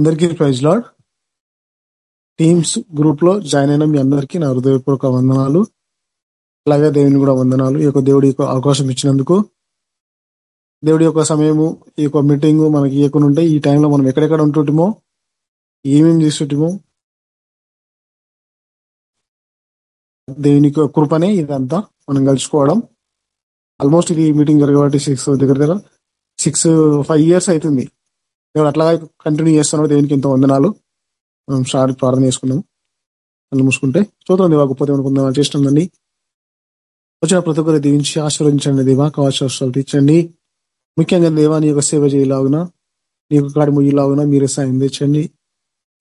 అందరికీ praise lord. Teams గ్రూప్లో join అయిన మీ అందరికీ నా హృదయపూర్వక వందనాలు. అలాగే దేవుని కూడా వందనాలు. ఈ యొక్క దేవుడి యొక్క అవకాశం ఇచ్చినందుకు. దేవుడి యొక్క సమయము ఈ యొక్క మీటింగ్ మనకి ఇవ్వకుండా ఉంటే ఈ టైంలో మనం ఎక్కడెక్కడ ఉంటుంటామో ఏమేమి చేస్తుంటామో దేవుని యొక్క కృపనే ఇదంతా మనం కలుసుకోవడం ఆల్మోస్ట్ ఇది మీటింగ్ జరగబట్టి సిక్స్ దగ్గర దగ్గర సిక్స్ ఫైవ్ ఇయర్స్ అవుతుంది. దేవుడు అట్లాగా కంటిన్యూ చేస్తున్నాడు దేవునికి ఎంతో వందనాలు. మనం స్టార్ట్ ప్రార్థన చేసుకున్నాం కళ్ళు మూసుకుంటే చూద్దాం దేవా గొప్ప దేవుని పొందాలని చేస్తుందండి. వచ్చిన ప్రతి ఒక్కరు దీవించి ఆశీర్వదించండి దేవా కవచాలు తీర్చండి. ముఖ్యంగా దేవా నీ యొక్క సేవ చేయలాగున నీ యొక్క కాడి ముయ్యలాగున మీరు సాయం తెచ్చండి.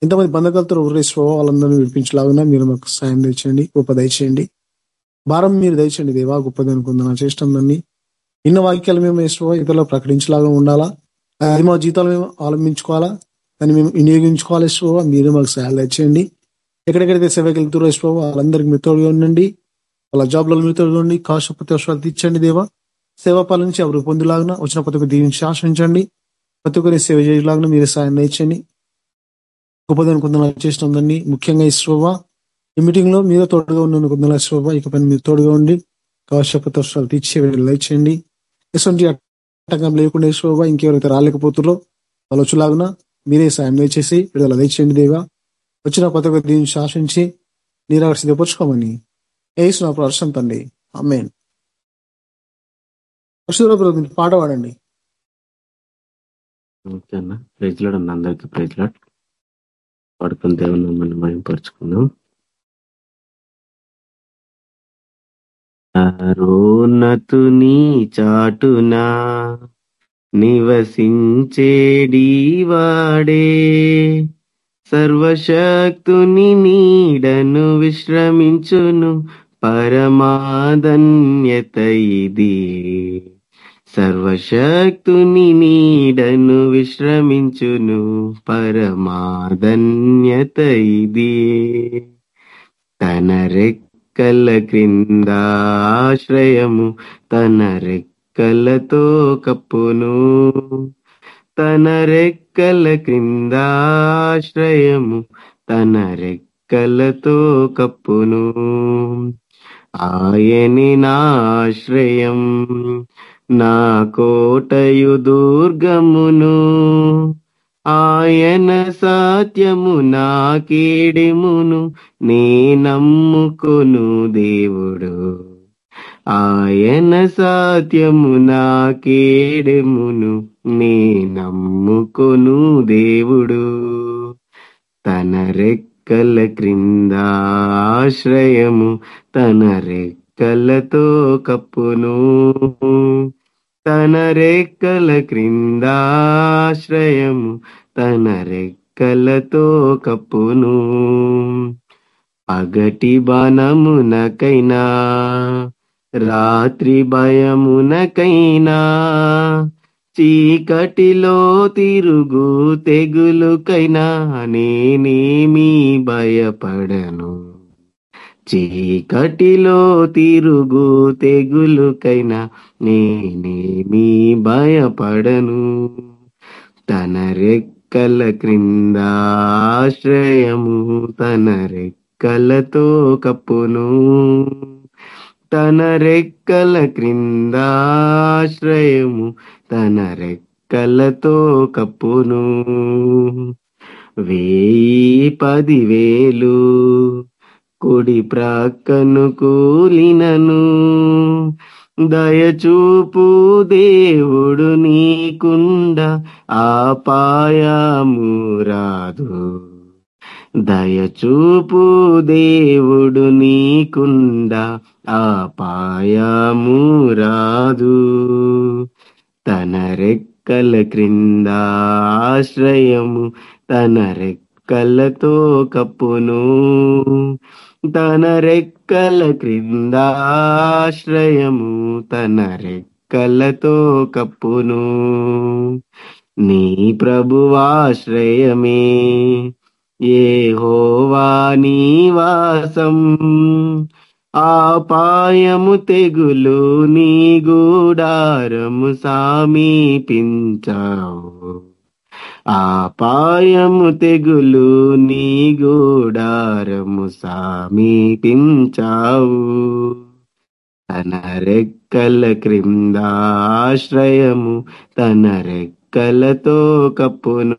ఎంతమంది బంధకాలతో ఉరేసుకో వాళ్ళందరినీ విడిపించలాగున మీరు మాకు సాయం తెచ్చండి గొప్ప దయచేయండి. భారం మీరు దయచండి దేవా గొప్ప దేవుని పొందాలని చేస్తుందండి. ఇన్న వాక్యాలు మేము వేసుకో ఇతరులకు ప్రకటించలాగా ఉండాలా? అది మా జీతాలు మేము అవలంబించుకోవాలా దాన్ని మేము వినియోగించుకోవాలి యశ్వ మీరు మాకు సహాయాలు తెచ్చేయండి ఎక్కడెక్కడైతే సేవకి వెళ్తారో యశ్వ వాళ్ళందరికీ మిత్రుడుగా తోడుగా ఉండండి. వాళ్ళ జాబ్లలో మీరు తోడుగా ఉండి కాశ ప్రతి వర్షాలు తీర్చండి దేవా. సేవా పాలించి నుంచి ఎవరు పొందులాగిన వచ్చిన ప్రతి ఒక్క దీవించి ఆశ్రయించండి ప్రతి ఒక్కరి సేవ చేయలాగిన మీరు సాయం తెచ్చండి గొప్పదని కొందరు చేసినందండి ముఖ్యంగా ఇశ్వవా ఈ మీటింగ్లో మీరు తోడుగా ఉన్న కొందరు ఇశ్వవా ఇక పని మీరు తోడుగా ఉండి కాశ ప్రతి వర్షాలు తీర్చే తెచ్చండి ఎటువంటి ఆటంకం లేకుండా యశ్వబా ఇంకెవరైతే రాలేకపోతున్నారో వాళ్ళు వచ్చేలాగున మీరే సాయం దయచేసి విడుదల దయచేయండి దేవా. వచ్చిన కొత్త దీన్ని శాసించి నీరు అక్కడ సిద్ధపరచుకోమని వేసిన నా ప్రదర్శన తండ్రి అమ్మేన్ పాట పాడండి. ఓకే అన్న. ప్రైజ్ లాడ్ అన్న. అందరికి ప్రైజ్ లాడ్. పడుకుని దేవుని మనం మయంపరుచుకుందాం అరోన్నతుని చాటునా నివసించేడీవాడే సర్వశక్తుని నీడను విశ్రమించును పరమాధన్యత ఇది సర్వశక్తుని నీడను విశ్రమించును పరమాధన్యత ఇది తన రెక్కల క్రింద ఆశ్రయము తన రెక్కలతో కప్పును. తన రెక్కల క్రింద ఆశ్రయము తన రెక్కలతో కప్పును. ఆయని నాశ్రయం నా కోటయు దుర్గమును. ఆయన సత్యము నా కీడిమును నే నమ్ముకొను దేవుడు. ఆయన సత్యము నా కీడిమును నీ నమ్ముకొను దేవుడు. తన రెక్కల క్రింద ఆశ్రయము తన రెక్కలతో కప్పును. తన రెక్కల క్రింద ఆశ్రయము తన రెక్కలతో కప్పును. పగటి బాణమునకైనా రాత్రి భయమునకైనా చీకటిలో తిరుగు తెగులుకైనా నేనేమీ భయపడను. చీకటిలో తిరుగు తెగులుకైనా నేనేమీ భయపడను. తన రెక్కల క్రింద ఆశ్రయము తన రెక్కలతో కప్పును. తన రెక్కల క్రింద ఆశ్రయము తన రెక్కలతో కప్పును. వేయి పదివేలు కుడి ప్రాక్కను కూలినను. దయచూపు దేవుడు నీకుండ ఆపాయము రాదు. దయచూపు దేవుడు నీకుండ ఆపాయము రాదు. తన రెక్కల క్రింద ఆశ్రయము తన రెక్క రెక్కలతో కప్పును తన రెక్కల క్రింద ఆశ్రయము తన రెక్కలతో కప్పును. నీ ప్రభువాశ్రయమే ఏ హోవా నీవాసం ఆపాయము తెగులు నీ గూడారము సామీపించావు. ఆపాయము తెగులు నీ గూడారము సమీపించావు. తన రెక్కల క్రింద ఆశ్రయము తన రెక్కలతో కప్పును.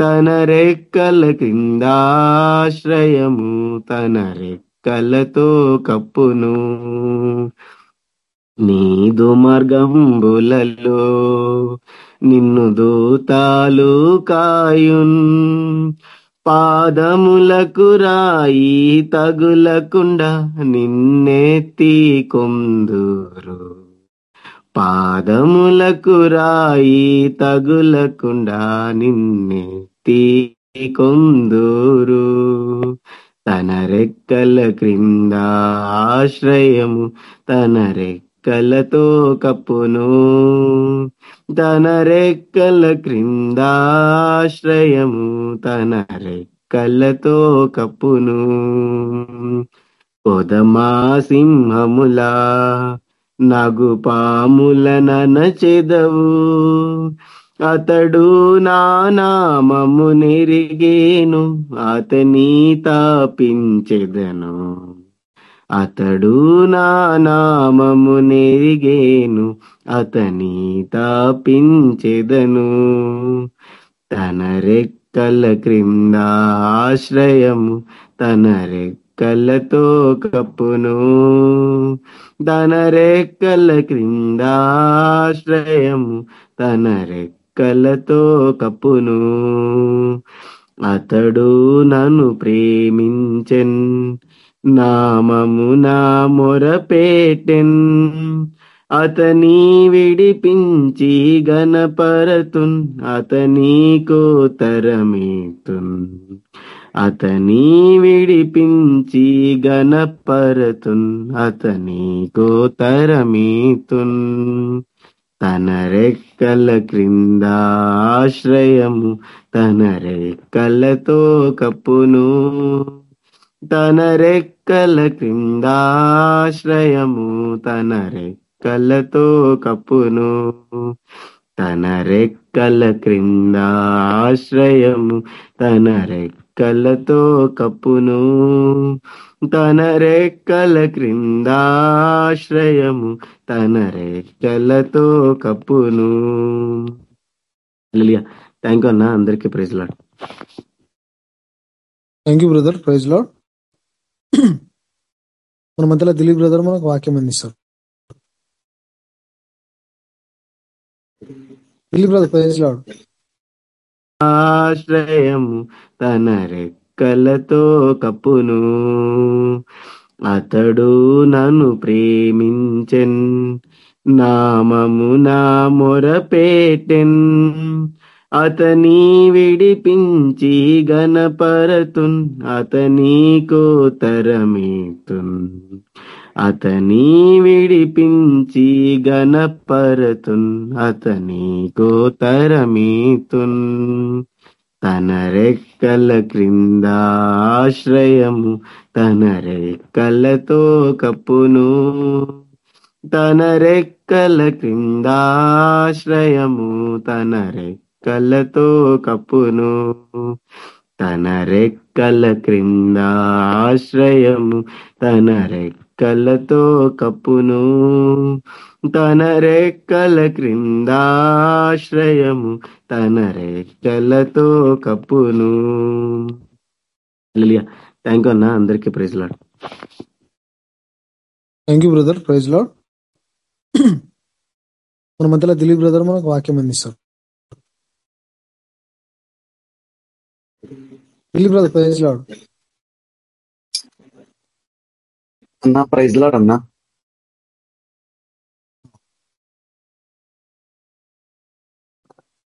తన రెక్కల క్రింద ఆశ్రయము తన రెక్కలతో కప్పును. నీదు మార్గంబులలో నిన్ను దూతాలు కాయున్. పాదములకు రాయి తగులకుండా నిన్నెత్తి కొందురు పాదములకు రాయి తగులకుండా నిన్నెత్తి కొందురు తన రెక్కల క్రింద ఆశ్రయము తన రెక్క రెక్కలతో కప్పును. తన రెక్కల క్రిందాశ్రయము తన రెక్కలతో కప్పును. పొదమా సింహములా నగు పాముల చెదవు అతడు నానామము నెరిగేను అతని తాపించెదను. అతడు నా నామము నెరిగేను అతని తాపించెదను. తన రెక్కల క్రింద ఆశ్రయము తన రెక్కలతో కప్పును. తన రెక్కల క్రింద ఆశ్రయము తన రెక్కలతో కప్పును. అతడు నన్ను ప్రేమించెన్ నామము నా మొరపేటెన్ అతని విడిపించి గణపరతున్ అతని కోతరమేతున్. అతని విడిపించి గణపరతున్ అతని కోతరమేతున్. తన రెక్కల క్రింద ఆశ్రయము తన రెక్కలతో కప్పును. తన రెక్కల క్రింద ఆశ్రయము తన రెక్కలతో కప్పును. తన రెక్కల క్రింద ఆశ్రయము తన రెక్కలతో కప్పును. తన రెక్కల క్రింద ఆశ్రయము తన రెక్కలతో కప్పును. థ్యాంక్ యూ అన్న అందరికీ praise Lord. Thank you brother ప్రైజ్లో మన మధ్యలో దిలీప్ బ్రదర్ మనకు వాక్యం అందిస్తారు. దిలీప్ బ్రదర్ ప్రైజ్లో ఆశ్రయము తన రెక్కలతో కప్పును. అతడు నన్ను ప్రేమించెన్. నామము నా మొరపేటెన్ అతని విడిపించి గణపరతున్ అతని కోతరమేతున్. అతని విడిపించి గణపరతున్ అతని కోతరమేతున్. తన రెక్కల క్రింద ఆశ్రయము తన రెక్కలతో కప్పును. తన రెక్కల క్రింద ఆశ్రయము తన రెక్కలతో కప్పును. తన రెక్కల క్రింద ఆశ్రయము. తన రెక్కలతో కప్పును. తన రెక్కల క్రింద ఆశ్రయము. తన రెక్కలతో కప్పును. థ్యాంక్ యూ అన్న అందరికీ praise Lord. Thank you brother ప్రైజ్లో మన మధ్యలో దిలీప్ బ్రదర్ మనకు వాక్యం అందిస్తారు. వెళ్ళి బ్రదర్ ప్రైజ్లో అన్నా ప్రైజ్ లాడు అన్నా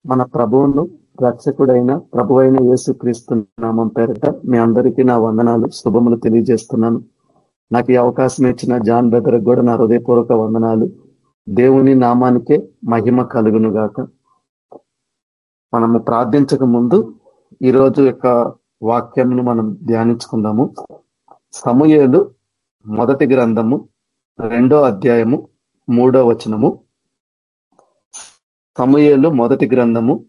మన ప్రభువును రక్షకుడైన ప్రభువైన యేసు క్రీస్తు నామం పేరిట మీ అందరికీ నా వందనాలు శుభములు తెలియజేస్తున్నాను. నాకు ఈ అవకాశం ఇచ్చిన జాన్ బెదర్ కూడా నా హృదయపూర్వక వందనాలు. దేవుని నామానికే మహిమ కలుగును గాక మనము ప్రార్థించక ముందు ఈరోజు యొక్క వాక్యంను మనం ధ్యానించుకుందాము. సమూహలు మొదటి గ్రంథము రెండో అధ్యాయము మూడో వచనము. సమయలు మొదటి గ్రంథము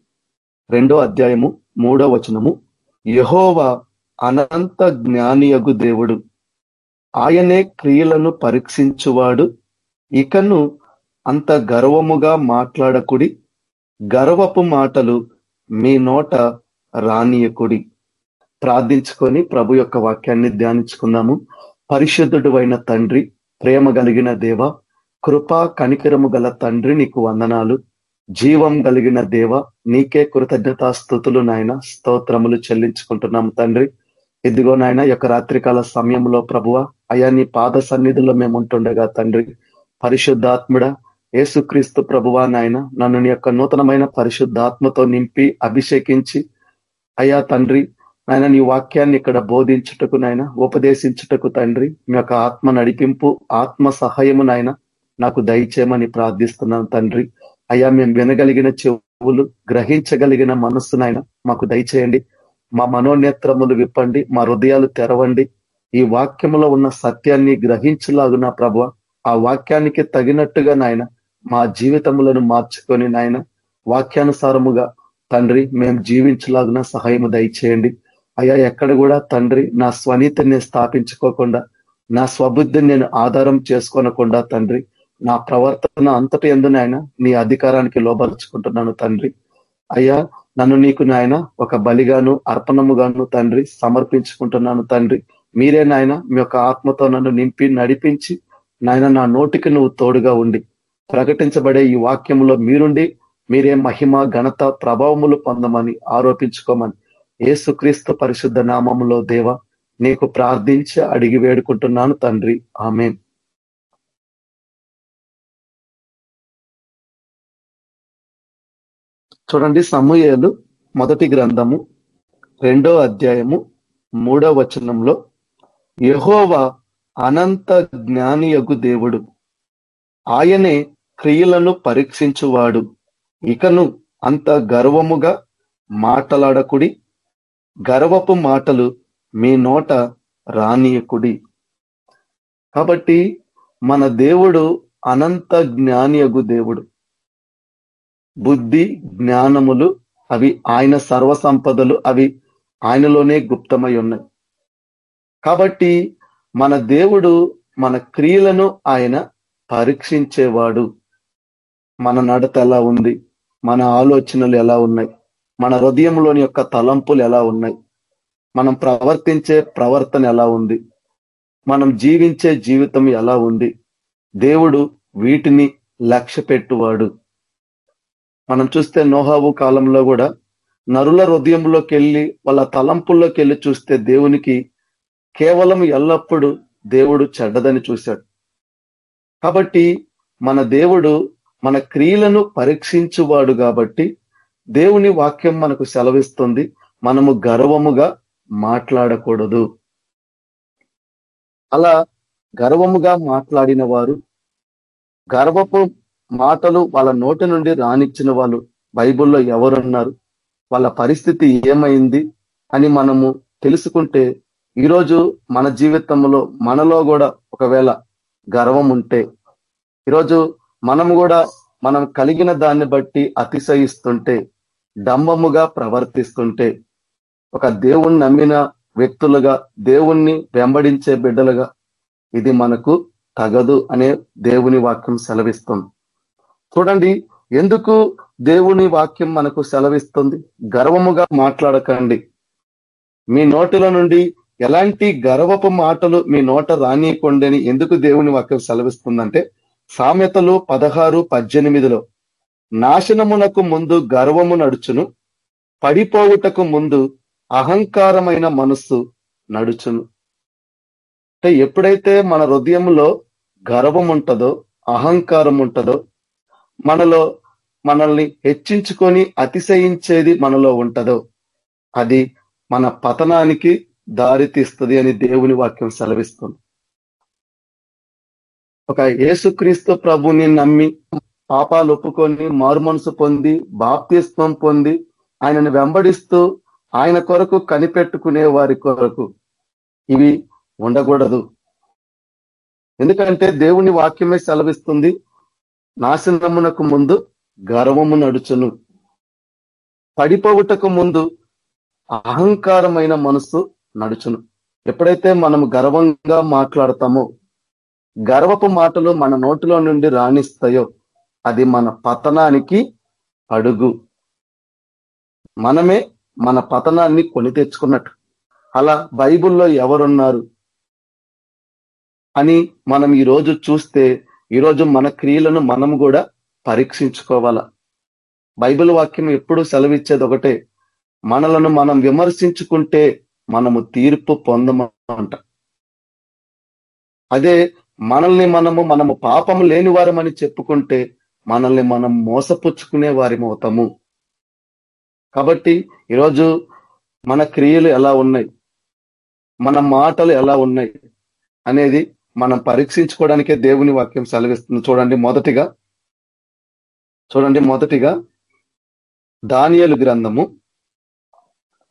రెండో అధ్యాయము మూడో వచనము. యహోవ అనంత జ్ఞానియగు దేవుడు. ఆయనే క్రియలను పరీక్షించువాడు. ఇకను అంత గర్వముగా మాట్లాడకుడి. గర్వపు మాటలు మీ నోట రానియకుడి. ప్రార్థించుకొని ప్రభు యొక్క వాక్యాన్ని ధ్యానించుకుందాము. పరిశుద్ధుడు అయిన తండ్రి ప్రేమ కలిగిన దేవ కృపా కనికరము గల తండ్రి నీకు వందనాలు. జీవం కలిగిన దేవ నీకే కృతజ్ఞతాస్థుతులు నాయన స్తోత్రములు చెల్లించుకుంటున్నాము తండ్రి. ఇదిగో నాయన యొక్క రాత్రికాల సమయంలో ప్రభువ అయా నీ పాద సన్నిధిలో మేము ఉంటుండగా తండ్రి. పరిశుద్ధాత్ముడ ఏసుక్రీస్తు ప్రభువా నాయన నన్ను నీ యొక్క నూతనమైన పరిశుద్ధాత్మతో నింపి అభిషేకించి అయా తండ్రి నాయన నీ వాక్యాన్ని ఇక్కడ బోధించుటకు నాయన ఉపదేశించుటకు తండ్రి మీ యొక్క ఆత్మ నడిపింపు ఆత్మ సహాయము నాయన నాకు దయచేయమని ప్రార్థిస్తున్నాను తండ్రి. అయ్యా మేము వినగలిగిన చెవులు గ్రహించగలిగిన మనస్సు నాయన మాకు దయచేయండి. మా మనోనేత్రములు విప్పండి మా హృదయాలు తెరవండి. ఈ వాక్యములో ఉన్న సత్యాన్ని గ్రహించలాగున ప్రభు ఆ వాక్యానికి తగినట్టుగా నాయన మా జీవితములను మార్చుకొని నాయన వాక్యానుసారముగా తండ్రి మేము జీవించలాగున సహాయము దయచేయండి. అయ్యా ఎక్కడ కూడా తండ్రి నా స్వనీతిని స్థాపించుకోకుండా నా స్వబుద్ధిని నేను ఆధారం చేసుకోనకుండా తండ్రి నా ప్రవర్తన అంతటి ఎందునైనా నాయన నీ అధికారానికి లోపరుచుకుంటున్నాను తండ్రి. అయ్యా నన్ను నీకు నాయన ఒక బలిగాను అర్పణముగాను తండ్రి సమర్పించుకుంటున్నాను తండ్రి. మీరే నాయన మీ యొక్క ఆత్మతో నన్ను నింపి నడిపించి నాయన నా నోటికి నువ్వు తోడుగా ఉండి ప్రకటించబడే ఈ వాక్యంలో మీరుండి మీరే మహిమ ఘనత ప్రభావములు పొందమని ఆరోపించుకోమని ఏసుక్రీస్తు పరిశుద్ధ నామములో దేవ నీకు ప్రార్థించి అడిగి వేడుకుంటున్నాను తండ్రి. ఆమె చూడండి సమూహలు మొదటి గ్రంథము రెండో అధ్యాయము మూడో వచనంలో యహోవా అనంత జ్ఞానియగు దేవుడు. ఆయనే క్రియలను పరీక్షించువాడు. ఇకను అంత గర్వముగా మాట్లాడకుడి గర్వపు మాటలు మీ నోట రానియకుడి. కాబట్టి మన దేవుడు అనంత జ్ఞానియగు దేవుడు. బుద్ధి జ్ఞానములు అవి ఆయన సర్వ సంపదలు అవి ఆయనలోనే గుప్తమై ఉన్నాయి కాబట్టి మన దేవుడు మన క్రియలను ఆయన పరీక్షించేవాడు. మన నడత ఎలా ఉంది? మన ఆలోచనలు ఎలా ఉన్నాయి? మన హృదయంలోని యొక్క తలంపులు ఎలా ఉన్నాయి? మనం ప్రవర్తించే ప్రవర్తన ఎలా ఉంది? మనం జీవించే జీవితం ఎలా ఉంది? దేవుడు వీటిని లక్ష్య పెట్టువాడు. మనం చూస్తే నోహావు కాలంలో కూడా నరుల హృదయంలోకి వెళ్ళి వాళ్ళ తలంపుల్లోకి వెళ్ళి చూస్తే దేవునికి కేవలం ఎల్లప్పుడూ దేవుడు చెడ్డదని చూశాడు. కాబట్టి మన దేవుడు మన క్రియలను పరీక్షించువాడు కాబట్టి దేవుని వాక్యం మనకు సెలవిస్తుంది. మనము గర్వముగా మాట్లాడకూడదు. అలా గర్వముగా మాట్లాడిన వారు గర్వపు మాటలు వాళ్ళ నోటి నుండి రానిచ్చిన వాళ్ళు బైబుల్లో ఎవరున్నారు? వాళ్ళ పరిస్థితి ఏమైంది? అని మనము తెలుసుకుంటే ఈరోజు మన జీవితంలో మనలో కూడా ఒకవేళ గర్వం ఉంటే ఈరోజు మనం కూడా మనం కలిగిన దాన్ని బట్టి అతిశయిస్తుంటే డంబముగా ప్రవర్తిస్తుంటే ఒక దేవుణ్ణి నమ్మిన వ్యక్తులుగా దేవుణ్ణి వెంబడించే బిడ్డలుగా ఇది మనకు తగదు అనే దేవుని వాక్యం సెలవిస్తుంది. చూడండి ఎందుకు దేవుని వాక్యం మనకు సెలవిస్తుంది? గర్వముగా మాట్లాడకండి. మీ నోటిలో నుండి ఎలాంటి గర్వపు మాటలు మీ నోట రానియకుండని ఎందుకు దేవుని వాక్యం సెలవిస్తుందంటే సామెతలు పదహారు పద్దెనిమిదిలో నాశనమునకు ముందు గర్వము నడుచును పడిపోవుటకు ముందు అహంకారమైన మనస్సు నడుచును. అంటే ఎప్పుడైతే మన హృదయంలో గర్వం ఉంటుందో అహంకారం ఉంటుందో మనలో మనల్ని హెచ్చించుకొని అతిశయించేది మనలో ఉంటుందో అది మన పతనానికి దారితీస్తుంది అని దేవుని వాక్యం సెలవిస్తుంది. ఒక యేసుక్రీస్తు ప్రభుని నమ్మి పాపాలు ఒప్పుకొని మారుమనసు పొంది బాప్తిస్వం పొంది ఆయనను వెంబడిస్తూ ఆయన కొరకు కనిపెట్టుకునే వారి కొరకు ఇవి ఉండకూడదు. ఎందుకంటే దేవుని వాక్యమే సెలవిస్తుంది నాశనమునకు ముందు గర్వము నడుచును. పడిపోవుటకు ముందు అహంకారమైన మనసు నడుచును. ఎప్పుడైతే మనం గర్వంగా మాట్లాడతామో గర్వపు మాటలు మన నోటిలో నుండి రాణిస్తాయో అది మన పతనానికి అడుగు. మనమే మన పతనాన్ని కొని తెచ్చుకున్నట్టు. అలా బైబిల్లో ఎవరున్నారు? అని మనం ఈరోజు చూస్తే ఈరోజు మన క్రియలను మనం కూడా పరీక్షించుకోవాల. బైబిల్ వాక్యం ఎప్పుడు సెలవిచ్చేది ఒకటే మనలను మనం విమర్శించుకుంటే మనము తీర్పు పొందమంట. అదే మనల్ని మనము మనము పాపం లేని వారమని చెప్పుకుంటే మనల్ని మనం మోసపుచ్చుకునే వారిమవుతాము కాబట్టి ఈరోజు మన క్రియలు ఎలా ఉన్నాయి? మన మాటలు ఎలా ఉన్నాయి? అనేది మనం పరీక్షించుకోవడానికే దేవుని వాక్యం సెలవిస్తుంది. చూడండి మొదటిగా చూడండి మొదటిగా దానియలు గ్రంథము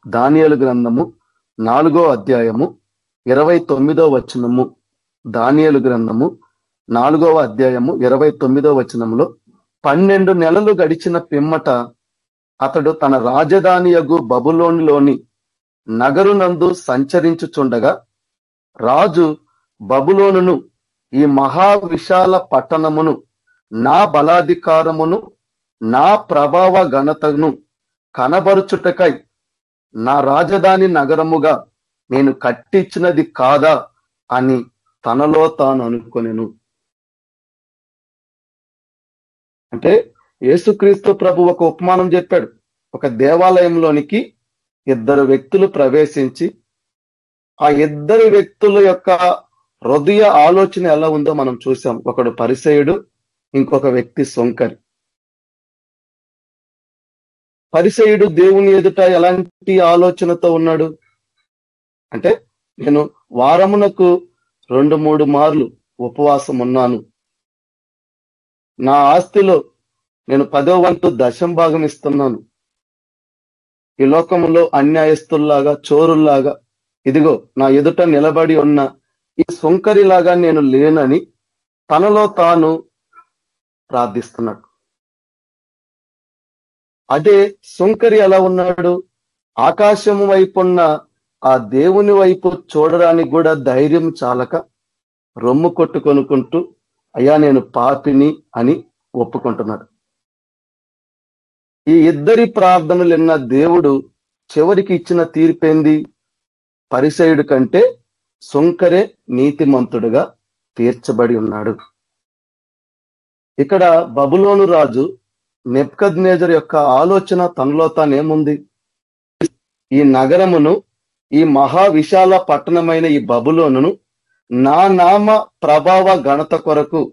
దానియలు గ్రంథము నాలుగో అధ్యాయము ఇరవై తొమ్మిదో వచనము. దానియలు గ్రంథము నాలుగవ అధ్యాయము ఇరవై తొమ్మిదో వచనంలో పన్నెండు నెలలు గడిచిన పిమ్మట అతడు తన రాజధానియగు బబులోనిలోని నగరునందు సంచరించుచుండగా రాజు బబులోనును ఈ మహా విశాల పట్టణమును నా బలాధికారమును నా ప్రభావ ఘనతను కనబరుచుటకై నా రాజధాని నగరముగా నేను కట్టించినది కాదా అని తనలో తాను అనుకొనెను. అంటే యేసుక్రీస్తు ప్రభు ఒక ఉపమానం చెప్పాడు. ఒక దేవాలయంలోనికి ఇద్దరు వ్యక్తులు ప్రవేశించి ఆ ఇద్దరు వ్యక్తుల యొక్క హృదయ ఆలోచన ఎలా ఉందో మనం చూసాం ఒకడు పరిసయుడు ఇంకొక వ్యక్తి సొంకరి. పరిసయుడు దేవుని ఎదుట ఎలాంటి ఆలోచనతో ఉన్నాడు? అంటే నేను వారమునకు రెండు మూడు మార్లు ఉపవాసం ఉన్నాను నా ఆస్తిలో నేను పదో వంతు దశం భాగం ఇస్తున్నాను. ఈ లోకంలో అన్యాయస్తుల్లాగా చోరుల్లాగా ఇదిగో నా ఎదుట నిలబడి ఉన్న ఈ సొంకరిలాగా నేను లేనని తనలో తాను ప్రార్థిస్తున్నాడు అదే సొంకరి ఎలా ఉన్నాడు? ఆకాశం వైపున్న ఆ దేవుని వైపు చూడడానికి కూడా ధైర్యం చాలక రొమ్ము కొట్టుకొనుకుంటూ అయ్యా నేను పాపిని అని ఒప్పుకుంటున్నాడు. ఈ ఇద్దరి ప్రార్థనలు విన్న దేవుడు చివరికి ఇచ్చిన తీర్పేంది? పరిసయుడు కంటే సొంకరే నీతిమంతుడుగా తీర్చబడి ఉన్నాడు. ఇక్కడ బబులోను రాజు నెప్కద్ నేజర్ యొక్క ఆలోచన తనలో తానేముంది? ఈ నగరమును ఈ మహా విశాల పట్టణమైన ఈ బబులోనును నా నామ ప్రభావ ఘనత కొరకు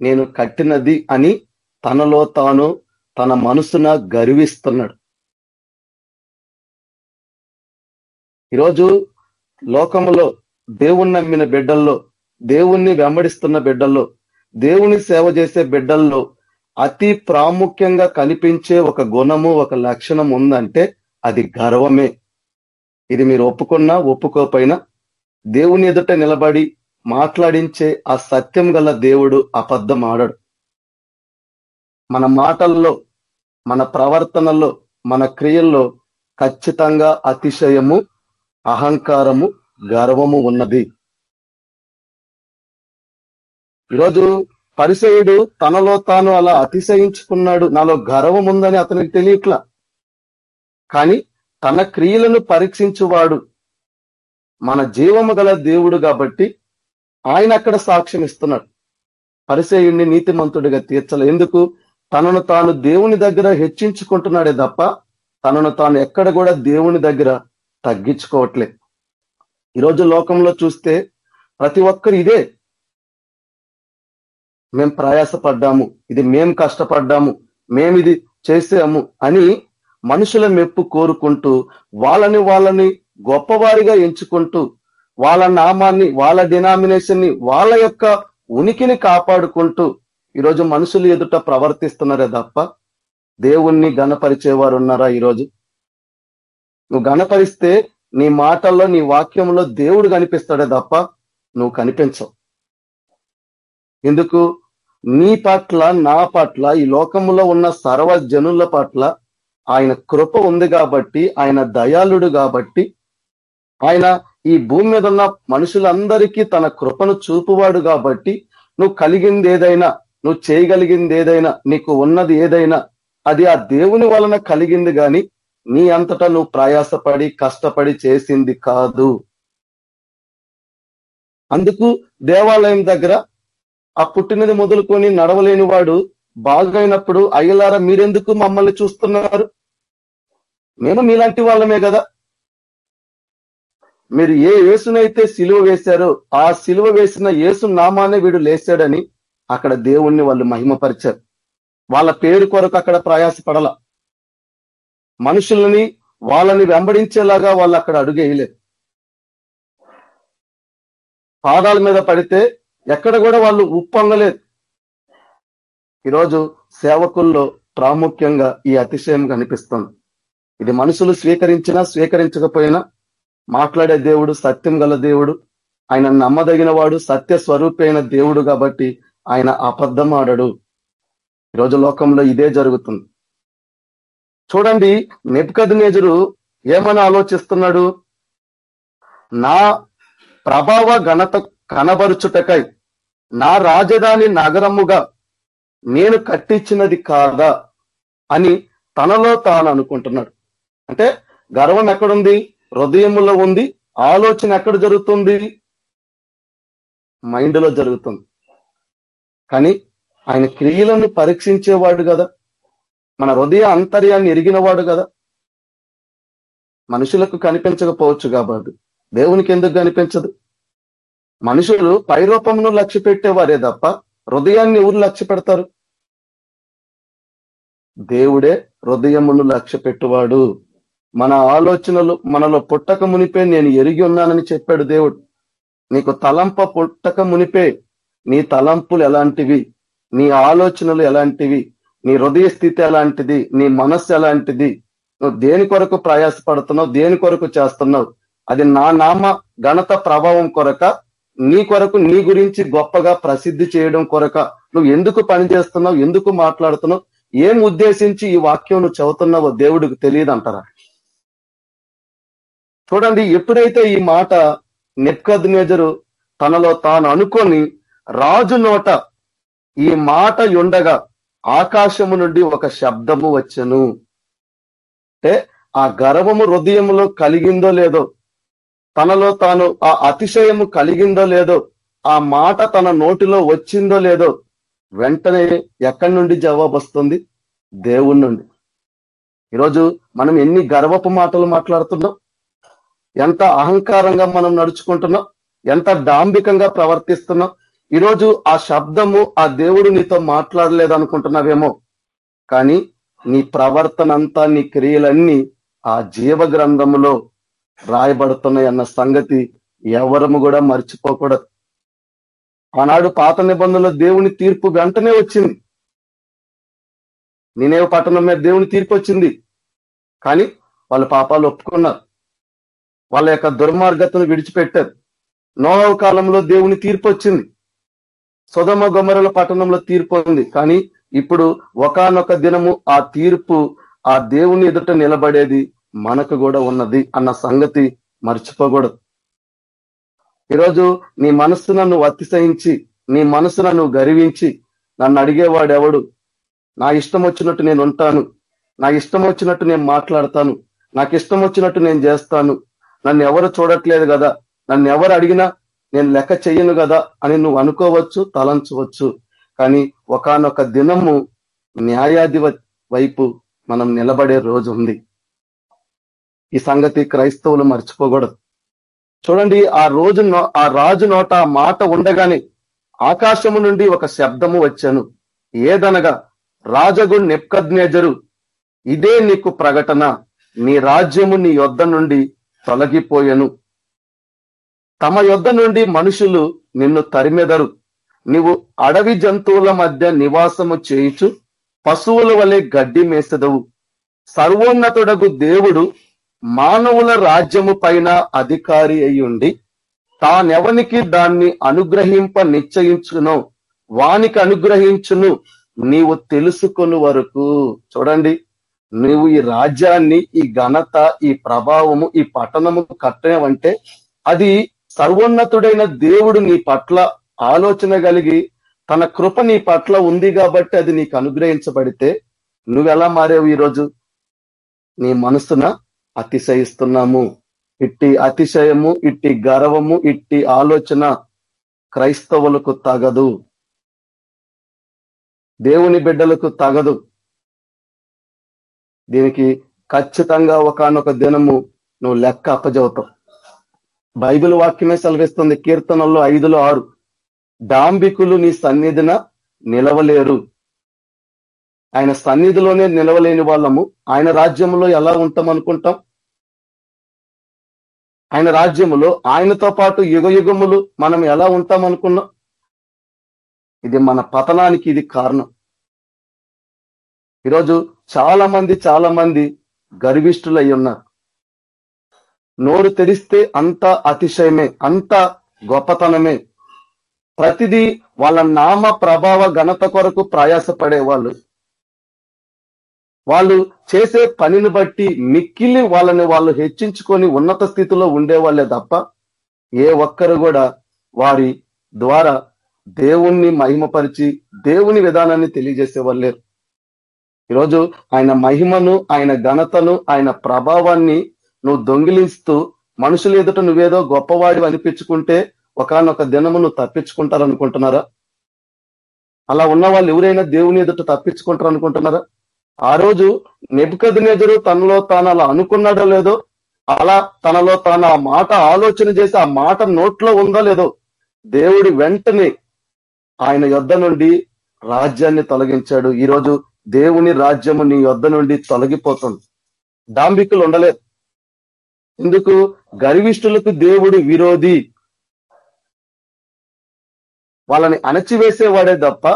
నేను కట్టినది అని తనలో తాను తన మనసున గర్విస్తున్నాడు. ఈరోజు లోకములో దేవుణ్ణి నమ్మిన బిడ్డల్లో దేవుణ్ణి వెంబడిస్తున్న బిడ్డల్లో దేవుని సేవ చేసే బిడ్డల్లో అతి ప్రాముఖ్యంగా కనిపించే ఒక గుణము ఒక లక్షణం ఉందంటే అది గర్వమే. ఇది మీరు ఒప్పుకున్నా ఒప్పుకోపోయినా దేవుని ఎదుట నిలబడి మాట్లాడించే ఆ సత్యం గల దేవుడు అబద్ధం ఆడడు మన మాటల్లో మన ప్రవర్తనలో మన క్రియల్లో ఖచ్చితంగా అతిశయము అహంకారము గర్వము ఉన్నది. ఈరోజు పరిసయుడు తనలో తాను అలా అతిశయించుకున్నాడు. నాలో గర్వం ఉందని అతనికి తెలియట్లా. కానీ తన క్రియలను పరీక్షించువాడు మన జీవము గల దేవుడు కాబట్టి ఆయన అక్కడ సాక్ష్యం ఇస్తున్నాడు. పరిసేయుణ్ణి నీతిమంతుడిగా తీర్చలే. ఎందుకు? తనను తాను దేవుని దగ్గర హెచ్చించుకుంటున్నాడే తప్ప తనను తాను ఎక్కడ కూడా దేవుని దగ్గర తగ్గించుకోవట్లే. ఈరోజు లోకంలో చూస్తే ప్రతి ఒక్కరు ఇదే. మేం ప్రయాసపడ్డాము. ఇది మేం కష్టపడ్డాము. మేమిది చేసాము అని మనుషుల మెప్పు కోరుకుంటూ వాళ్ళని వాళ్ళని గొప్పవారిగా ఎంచుకుంటూ వాళ్ళ నామాన్ని వాళ్ళ డినామినేషన్ని వాళ్ళ యొక్క ఉనికిని కాపాడుకుంటూ ఈరోజు మనుషులు ఎదుట ప్రవర్తిస్తున్నారే తప్ప దేవుణ్ణి గణపరిచేవారు ఉన్నారా ఈరోజు? నువ్వు గణపరిస్తే నీ మాటల్లో నీ వాక్యంలో దేవుడు కనిపిస్తాడే తప్ప నువ్వు కనిపించవు. ఎందుకు? నీ పట్ల నా పట్ల ఈ లోకంలో ఉన్న సర్వ జనుల పట్ల ఆయన కృప ఉంది కాబట్టి ఆయన దయాళుడు కాబట్టి ఆయన ఈ భూమి మీద ఉన్న మనుషులందరికీ తన కృపను చూపువాడు కాబట్టి నువ్వు కలిగింది ఏదైనా నువ్వు చేయగలిగింది ఏదైనా నీకు ఉన్నది ఏదైనా అది ఆ దేవుని వలన కలిగింది గాని నీ అంతటా నువ్వు ప్రయాసపడి కష్టపడి చేసింది కాదు. అందుకు దేవాలయం దగ్గర ఆ పుట్టినది మొదలుకొని నడవలేని వాడు బాగైనప్పుడు అయ్యలారా మీరెందుకు మమ్మల్ని చూస్తున్నారు? మేము మీలాంటి వాళ్ళమే కదా. మీరు ఏ యేసునైతే సిలువ వేశారో ఆ సిలువ వేసిన యేసు నామానే వీడు లేచాడని అక్కడ దేవుణ్ణి వాళ్ళు మహిమపరిచారు. వాళ్ళ పేరు కొరకు అక్కడ ప్రయాసపడల. మనుషులని వాళ్ళని వెంబడించేలాగా వాళ్ళు అక్కడ అడుగేయలేదు పాదాల మీద పడితే ఎక్కడ కూడా వాళ్ళు ఉప్పొంగలేదు. ఈరోజు సేవకుల్లో ప్రాముఖ్యంగా ఈ అతిశయం కనిపిస్తుంది. ఇది మనుషులు స్వీకరించినా స్వీకరించకపోయినా మాట్లాడే దేవుడు సత్యం గల దేవుడు ఆయన నమ్మదగిన వాడు సత్య స్వరూపైన దేవుడు కాబట్టి ఆయన అబద్ధం ఆడడు. ఈరోజు లోకంలో ఇదే జరుగుతుంది. చూడండి నెప్కద్ నేజరు ఏమని ఆలోచిస్తున్నాడు? నా ప్రభావ ఘనత కనబరుచుటకై నా రాజధాని నగరముగా నేను కట్టించినది కాదా అని తనలో తాను అనుకుంటున్నాడు. అంటే గర్వం ఎక్కడుంది? హృదయములో ఉంది ఆలోచన ఎక్కడ జరుగుతుంది? మైండ్లో జరుగుతుంది. కానీ ఆయన క్రియలను పరీక్షించేవాడు కదా. మన హృదయ అంతర్యాన్ని ఎరిగినవాడు కదా. మనుషులకు కనిపించకపోవచ్చు కాబట్టి. దేవునికి ఎందుకు కనిపించదు? మనుషులు పైరూపమును లక్ష్య పెట్టేవారే తప్ప హృదయాన్ని ఎవరు లక్ష్య పెడతారు? దేవుడే హృదయమును లక్ష్య పెట్టువాడు. మన ఆలోచనలు మనలో పుట్టక మునిపే నేను ఎరిగి ఉన్నానని చెప్పాడు దేవుడు. నీకు తలంప పుట్టక మునిపే నీ తలంపులు ఎలాంటివి? నీ ఆలోచనలు ఎలాంటివి? నీ హృదయ స్థితి ఎలాంటిది? నీ మనస్సు ఎలాంటిది? నువ్వు దేని కొరకు ప్రయాసపడుతున్నావు? దేని కొరకు చేస్తున్నావు? అది నా నామ ఘనత ప్రభావం కొరక నీ కొరకు నీ గురించి గొప్పగా ప్రసిద్ధి చేయడం కొరక. నువ్వు ఎందుకు పనిచేస్తున్నావు ఎందుకు మాట్లాడుతున్నావు? ఏం ఉద్దేశించి ఈ వాక్యం నువ్వు చదువుతున్నావో దేవుడికి తెలియదు అంటారా చూడండి ఎప్పుడైతే ఈ మాట నెప్కద్ నేజరు తనలో తాను అనుకొని రాజు నోట ఈ మాట ఉండగా ఆకాశము నుండి ఒక శబ్దము వచ్చను. అంటే ఆ గర్వము హృదయములో కలిగిందో లేదో తనలో తాను ఆ అతిశయము కలిగిందో లేదో ఆ మాట తన నోటిలో వచ్చిందో లేదో వెంటనే ఎక్కడి నుండి జవాబు వస్తుంది? దేవుడి నుండి. ఈరోజు మనం ఎన్ని గర్వపు మాటలు మాట్లాడుతున్నాం? ఎంత అహంకారంగా మనం నడుచుకుంటున్నాం ఎంత డాంబికంగా ప్రవర్తిస్తున్నాం ఈరోజు ఆ శబ్దము ఆ దేవుడు నీతో మాట్లాడలేదు అనుకుంటున్నావేమో. కానీ నీ ప్రవర్తన అంతా నీ క్రియలన్నీ ఆ జీవ గ్రంథములో రాయబడుతున్నాయి అన్న సంగతి ఎవరము కూడా మర్చిపోకూడదు. ఆనాడు పాత నిబంధనలో దేవుని తీర్పు వెంటనే వచ్చింది. నేనే పట్టణం మీద దేవుని తీర్పు వచ్చింది. కానీ వాళ్ళ పాపాలు ఒప్పుకున్నారు. వాళ్ళ యొక్క దుర్మార్గతను విడిచిపెట్టారు. నోవ కాలంలో దేవుని తీర్పు వచ్చింది. సుధమ గొమరల పట్టణంలో తీర్పు ఉంది. కానీ ఇప్పుడు ఒకనొక దినము ఆ తీర్పు ఆ దేవుని ఎదుట నిలబడేది మనకు కూడా ఉన్నది అన్న సంగతి మర్చిపోకూడదు. ఈరోజు నీ మనస్సు నన్ను అతిశయించి నీ మనసు నన్ను గర్వించి నన్ను అడిగేవాడు ఎవడు నా ఇష్టం వచ్చినట్టు నేను ఉంటాను. నా ఇష్టం వచ్చినట్టు నేను మాట్లాడతాను. నాకు ఇష్టం వచ్చినట్టు నేను చేస్తాను. నన్ను ఎవరు చూడట్లేదు కదా? నన్ను ఎవరు అడిగినా నేను లెక్క చెయ్యను కదా అని నువ్వు అనుకోవచ్చు తలంచవచ్చు. కానీ ఒకనొక దినము న్యాయాధి వైపు మనం నిలబడే రోజు ఉంది. ఈ సంగతి క్రైస్తవులు మర్చిపోకూడదు. చూడండి ఆ రోజు ఆ రాజు నోట ఆ మాట ఉండగానే ఆకాశము నుండి ఒక శబ్దము వచ్చాను. ఏదనగా రాజగు నెప్కజ్ఞజరు ఇదే నీకు ప్రకటన. నీ రాజ్యము నీ యొద్ధ నుండి తొలగిపోయెను. తమ యొద్ధ నుండి మనుషులు నిన్ను తరిమెదరు. నీవు అడవి జంతువుల మధ్య నివాసము చేయుచు పశువుల వలె గడ్డి మేసెదవు. సర్వోన్నతుడగు దేవుడు మానవుల రాజ్యము పైన అధికారి అయ్యుండి తానెవనికి దాన్ని అనుగ్రహింప నిశ్చయించునో వానికి అనుగ్రహించును నీవు తెలుసుకొని వరకు. చూడండి. నువ్వు ఈ రాజ్యాన్ని ఈ ఘనత ఈ ప్రభావము ఈ పట్టణము కట్టనవంటే అది సర్వోన్నతుడైన దేవుడు నీ పట్ల ఆలోచన కలిగి తన కృప నీ పట్ల ఉంది కాబట్టి అది నీకు అనుగ్రహించబడితే నువ్వెలా మారేవు ఈరోజు? నీ మనసున అతిశయిస్తున్నాము. ఇట్టి అతిశయము ఇట్టి గర్వము ఇట్టి ఆలోచన క్రైస్తవులకు తగదు. దేవుని బిడ్డలకు తగదు. దీనికి ఖచ్చితంగా ఒకనొక దినము నువ్వు లెక్క అప్పజవుతావు. బైబిల్ వాక్యమే సెలవిస్తుంది కీర్తనల్లో ఐదులో ఆరు. డాంబికులు నీ సన్నిధిన నిలవలేరు. ఆయన సన్నిధిలోనే నిలవలేని వాళ్ళము. ఆయన రాజ్యంలో ఎలా ఉంటాం అనుకుంటాం ఆయన రాజ్యములో ఆయనతో పాటు యుగ యుగములు మనం ఎలా ఉంటాం అనుకున్నాం ఇది మన పతనానికి ఇది కారణం. ఈరోజు చాలా మంది చాలా మంది గర్విష్ఠులు అయి ఉన్నారు. నోరు తెరిస్తే అంత అతిశయమే అంత గొప్పతనమే. ప్రతిదీ వాళ్ళ నామ ప్రభావ ఘనత కొరకు ప్రయాసపడే వాళ్ళు. వాళ్ళు చేసే పనిని బట్టి మిక్కిలి వాళ్ళని వాళ్ళు హెచ్చించుకొని ఉన్నత స్థితిలో ఉండేవాళ్ళే తప్ప ఏ ఒక్కరు కూడా వారి ద్వారా దేవుణ్ణి మహిమపరిచి దేవుని విధానాన్ని తెలియజేసే వాళ్ళు లేరు. ఈరోజు ఆయన మహిమను ఆయన ఘనతను ఆయన ప్రభావాన్ని నువ్వు దొంగిలిస్తూ మనుషులు ఎదుట నువ్వేదో గొప్పవాడి అనిపించుకుంటే ఒకనొక దినము నువ్వు తప్పించుకుంటారనుకుంటున్నారా? అలా ఉన్న వాళ్ళు ఎవరైనా దేవుని ఎదుట తప్పించుకుంటారు అనుకుంటున్నారా ఆ రోజు నెబుకదినెదురు తనలో తాను అలా అనుకున్నాడో లేదో అలా తనలో తాను ఆ మాట ఆలోచన చేసి ఆ మాట నోట్లో ఉందో లేదో దేవుడి వెంటనే ఆయన యొద్ధ నుండి రాజ్యాన్ని తొలగించాడు. ఈరోజు దేవుని రాజ్యము నీ యొద్ధ నుండి తొలగిపోతుంది. డాంబికులు ఉండలేదు ఎందుకు గర్విష్ఠులకు దేవుడు విరోధి. వాళ్ళని అణచివేసేవాడే తప్ప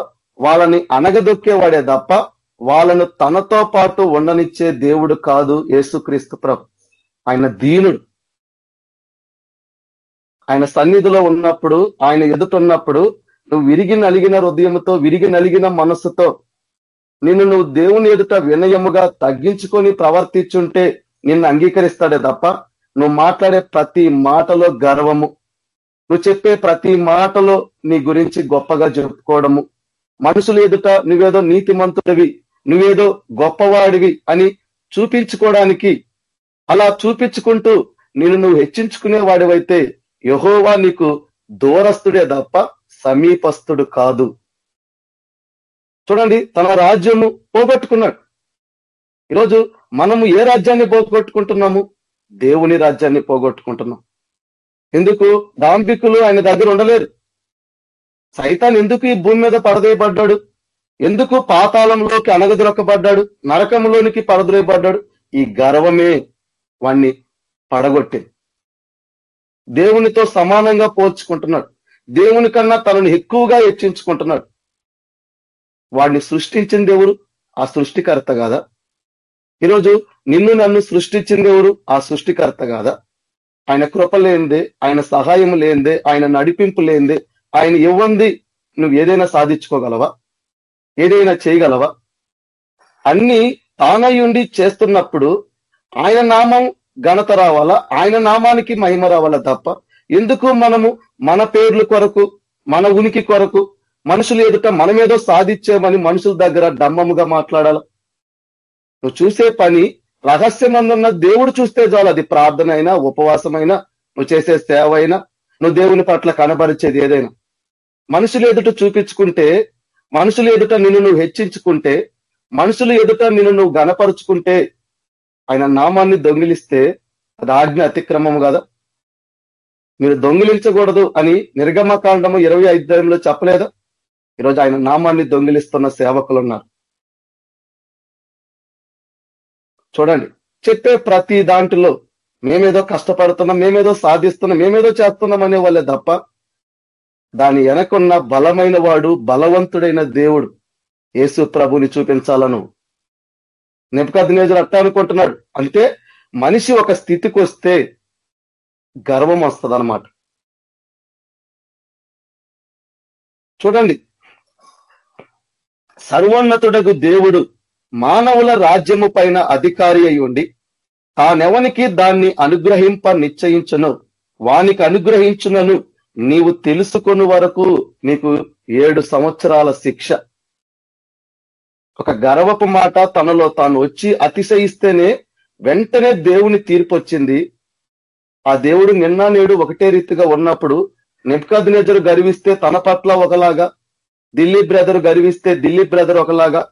వాళ్ళని అనగదొక్కేవాడే తప్ప వాళ్ళను తనతో పాటు ఉండనిచ్చే దేవుడు కాదు యేసుక్రీస్తు ప్రభు. ఆయన దీనుడు. ఆయన సన్నిధిలో ఉన్నప్పుడు ఆయన ఎదుటున్నప్పుడు నువ్వు విరిగి నలిగిన హృదయంతో విరిగి నలిగిన మనస్సుతో నిన్ను నువ్వు దేవుని ఎదుట వినయముగా తగ్గించుకొని ప్రవర్తించుంటే నిన్ను అంగీకరిస్తాడే తప్ప నువ్వు మాట్లాడే ప్రతి మాటలో గర్వము. నువ్వు చెప్పే ప్రతి మాటలో నీ గురించి గొప్పగా చెప్పుకోవడము. మనుషులు ఎదుట నువ్వేదో నీతిమంతుడివి నువ్వేదో గొప్పవాడివి అని చూపించుకోవడానికి అలా చూపించుకుంటూ నేను నువ్వు హెచ్చించుకునే వాడివైతే యహోవా నీకు దూరస్తుడే తప్ప సమీపస్తుడు కాదు. చూడండి తన రాజ్యము పోగొట్టుకున్నాడు. ఈరోజు మనము ఏ రాజ్యాన్ని పోగొట్టుకుంటున్నాము? దేవుని రాజ్యాన్ని పోగొట్టుకుంటున్నాం. ఎందుకు? దాంపికులు ఆయన దగ్గర ఉండలేరు. సైతాన్ ఎందుకు ఈ భూమి మీద పడదేయబడ్డాడు ఎందుకు పాతాళంలోకి అనగదొరకబడ్డాడు నరకంలోనికి పడద్రోయబడ్డాడు ఈ గర్వమే వాణ్ణి పడగొట్టే దేవునితో సమానంగా పోల్చుకుంటున్నాడు. దేవుని కన్నా తనను ఎక్కువగా హెచ్చించుకుంటున్నాడు. వాడిని సృష్టించింది ఎవరు ఆ సృష్టికర్త కాదా? ఈరోజు నిన్ను నన్ను సృష్టించింది ఎవరు ఆ సృష్టికర్త కాదా? ఆయన కృప లేనిదే ఆయన సహాయం లేనిదే ఆయన నడిపింపు లేనిదే ఆయన ఇవ్వంది నువ్వు ఏదైనా సాధించుకోగలవా? ఏదైనా చేయగలవా? అన్ని తానయుండి చేస్తున్నప్పుడు ఆయన నామం ఘనత రావాలా? ఆయన నామానికి మహిమ రావాలా తప్ప? ఎందుకు మనము మన పేర్లు కొరకు మన ఉనికి కొరకు మనుషులు ఎదుట మనమేదో సాధించామని మనుషుల దగ్గర డమ్మముగా మాట్లాడాల? నువ్వు చూసే పని రహస్యమందున్న దేవుడు చూస్తే చాలు. అది ప్రార్థన అయినా ఉపవాసమైనా నువ్వు చేసే సేవ అయినా నువ్వు దేవుని పట్ల కనబరిచేది ఏదైనా. మనుషులు ఎదుట చూపించుకుంటే మనుషులు ఎదుట నిన్ను నువ్వు హెచ్చించుకుంటే మనుషులు ఎదుట నిన్ను నువ్వు గనపరుచుకుంటే ఆయన నామాన్ని దొంగిలిస్తే అది ఆజ్ఞ అతిక్రమం కదా? మీరు దొంగిలించకూడదు అని నిర్గమకాండము ఇరవై అధ్యాయంలో చెప్పలేదా? ఈరోజు ఆయన నామాన్ని దొంగిలిస్తున్న సేవకులు ఉన్నారు చూడండి చెప్పే ప్రతి దాంట్లో మేమేదో కష్టపడుతున్నాం మేమేదో సాధిస్తున్నాం మేమేదో చేస్తున్నాం అనే వాళ్ళే తప్ప దాని వెనకున్న బలమైన వాడు బలవంతుడైన దేవుడు యేసు ప్రభుని చూపించాలను. నెపకద్నేజర్ అట్ట అనుకుంటున్నాడు. అంటే మనిషి ఒక స్థితికి వస్తే గర్వం వస్తుంది చూడండి సర్వోన్నతుడకు దేవుడు మానవుల రాజ్యము పైన అధికారి అయి ఉండి తానెవనికి దాన్ని అనుగ్రహింప నిశ్చయించను? వానికి అనుగ్రహించునను నీవు తెలుసుకుని వరకు నీకు ఏడు సంవత్సరాల శిక్ష. ఒక గర్వపు మాట తనలో తాను వచ్చి అతిశయిస్తేనే వెంటనే దేవుని తీర్పు వచ్చింది ఆ దేవుడు నిన్న నేడు ఒకటే రీతిగా ఉన్నప్పుడు నెప్కద్నేజరు గర్విస్తే తన పట్ల ఒకలాగా ఢిల్లీ బ్రదర్ గర్విస్తే ఢిల్లీ బ్రదర్ ఒకలాగా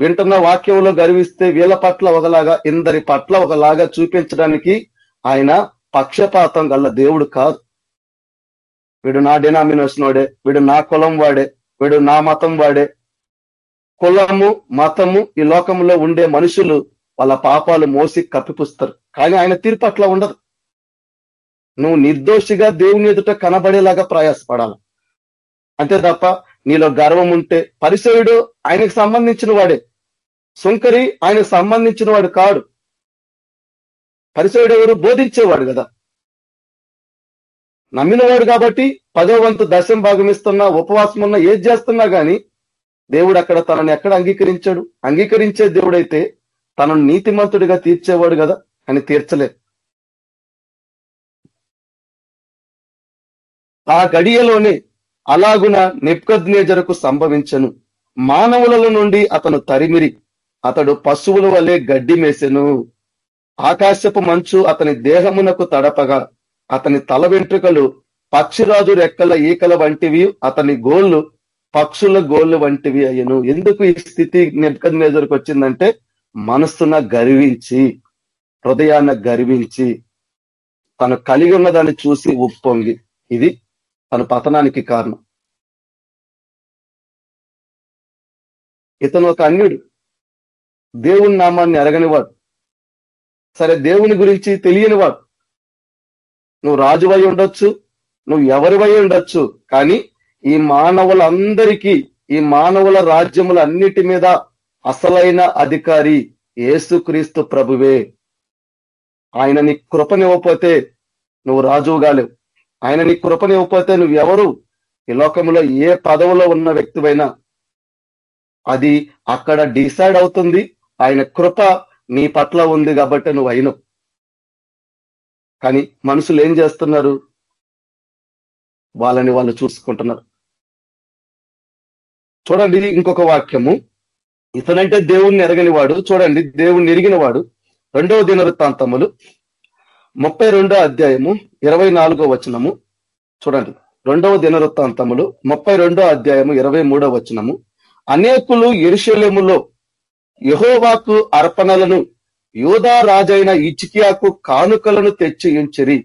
వింటున్న వాక్యంలో గర్విస్తే వీళ్ళ పట్ల ఒకలాగా ఇందరి పట్ల ఒకలాగా చూపించడానికి ఆయన పక్షపాతం గల దేవుడు కాదు. వీడు నా డినామినేషన్ వాడే వీడు నా కులం వాడే వీడు నా మతం వాడే. కులము మతము ఈ లోకంలో ఉండే మనుషులు వాళ్ళ పాపాలు మోసి కప్పిపుస్తారు. కానీ ఆయన తీర్పు అట్లా ఉండదు నువ్వు నిర్దోషిగా దేవుని ఎదుట కనబడేలాగా ప్రయాసపడాలి. అంతే తప్ప నీలో గర్వం ఉంటే పరిసయుడు ఆయనకు సంబంధించిన వాడే. సుంకరి ఆయనకు సంబంధించిన వాడు కాడు. పరిసయుడు ఎవరు? బోధించేవాడు కదా. నమ్మినవాడు కాబట్టి పదో వంతు దశం భాగం ఇస్తున్నా ఉపవాసం ఉన్నా ఏది చేస్తున్నా కానీ దేవుడు అక్కడ తనని ఎక్కడ అంగీకరించాడు? అంగీకరించే దేవుడైతే తనను నీతిమంతుడిగా తీర్చేవాడు కదా అని తీర్చలే ఆ గడియలోనే అలాగున నెప్కద్నేజరకు సంభవించను. మానవుల నుండి అతను తరిమిరి. అతడు పశువుల వలె గడ్డి మేసెను. ఆకాశపు మంచు అతని దేహమునకు తడపగా. అతని తల వెంట్రుకలు పక్షిరాజు రెక్కల ఈకల వంటివి అతని గోళ్ళు పక్షుల గోళ్ళు వంటివి అయ్యను. ఎందుకు ఈ స్థితి నెప్కద్నేజర్కి వచ్చిందంటే మనస్సున గర్వించి హృదయాన గర్వించి తను కలిగి ఉన్న దాన్ని చూసి ఉప్పొంగి. ఇది తన పతనానికి కారణం. ఇతను ఒక అన్యుడు. దేవుని నామాన్ని అరగనివాడు. సరే దేవుని గురించి తెలియనివాడు. నువ్వు రాజువై ఉండొచ్చు నువ్వు ఎవరివై ఉండొచ్చు కానీ ఈ మానవులందరికీ ఈ మానవుల రాజ్యముల అన్నిటి మీద అసలైన అధికారి ఏసుక్రీస్తు ప్రభువే. ఆయన నీ కృపనివ్వకపోతే నువ్వు రాజువు కాలేవు ఆయన నీ కృపనివ్వకపోతే నువ్వు ఎవరు? ఈ లోకంలో ఏ పదవిలో ఉన్న వ్యక్తివైనా అది అక్కడ డిసైడ్ అవుతుంది. ఆయన కృప నీ పట్ల ఉంది కాబట్టి నువ్వు అయినవు. కానీ మనుషులు ఏం చేస్తున్నారు? వాళ్ళని వాళ్ళు చూసుకుంటున్నారు. చూడండి ఇంకొక వాక్యము. ఇతనంటే దేవుణ్ణి ఎరగని వాడు చూడండి దేవుణ్ణి ఎరిగిన వాడు రెండవ దినవృత్తాంతములు. ముప్పై రెండో అధ్యాయము ఇరవై నాలుగో వచనము. చూడండి. రెండవ దినవృత్తాంతములు ముప్పై రెండో అధ్యాయము ఇరవై మూడో వచనము. అనేకులు ఎరుషలేములో యహోవాకు అర్పణలను యోధా రాజైన ఇచికియాకు కానుకలను తెచ్చించరి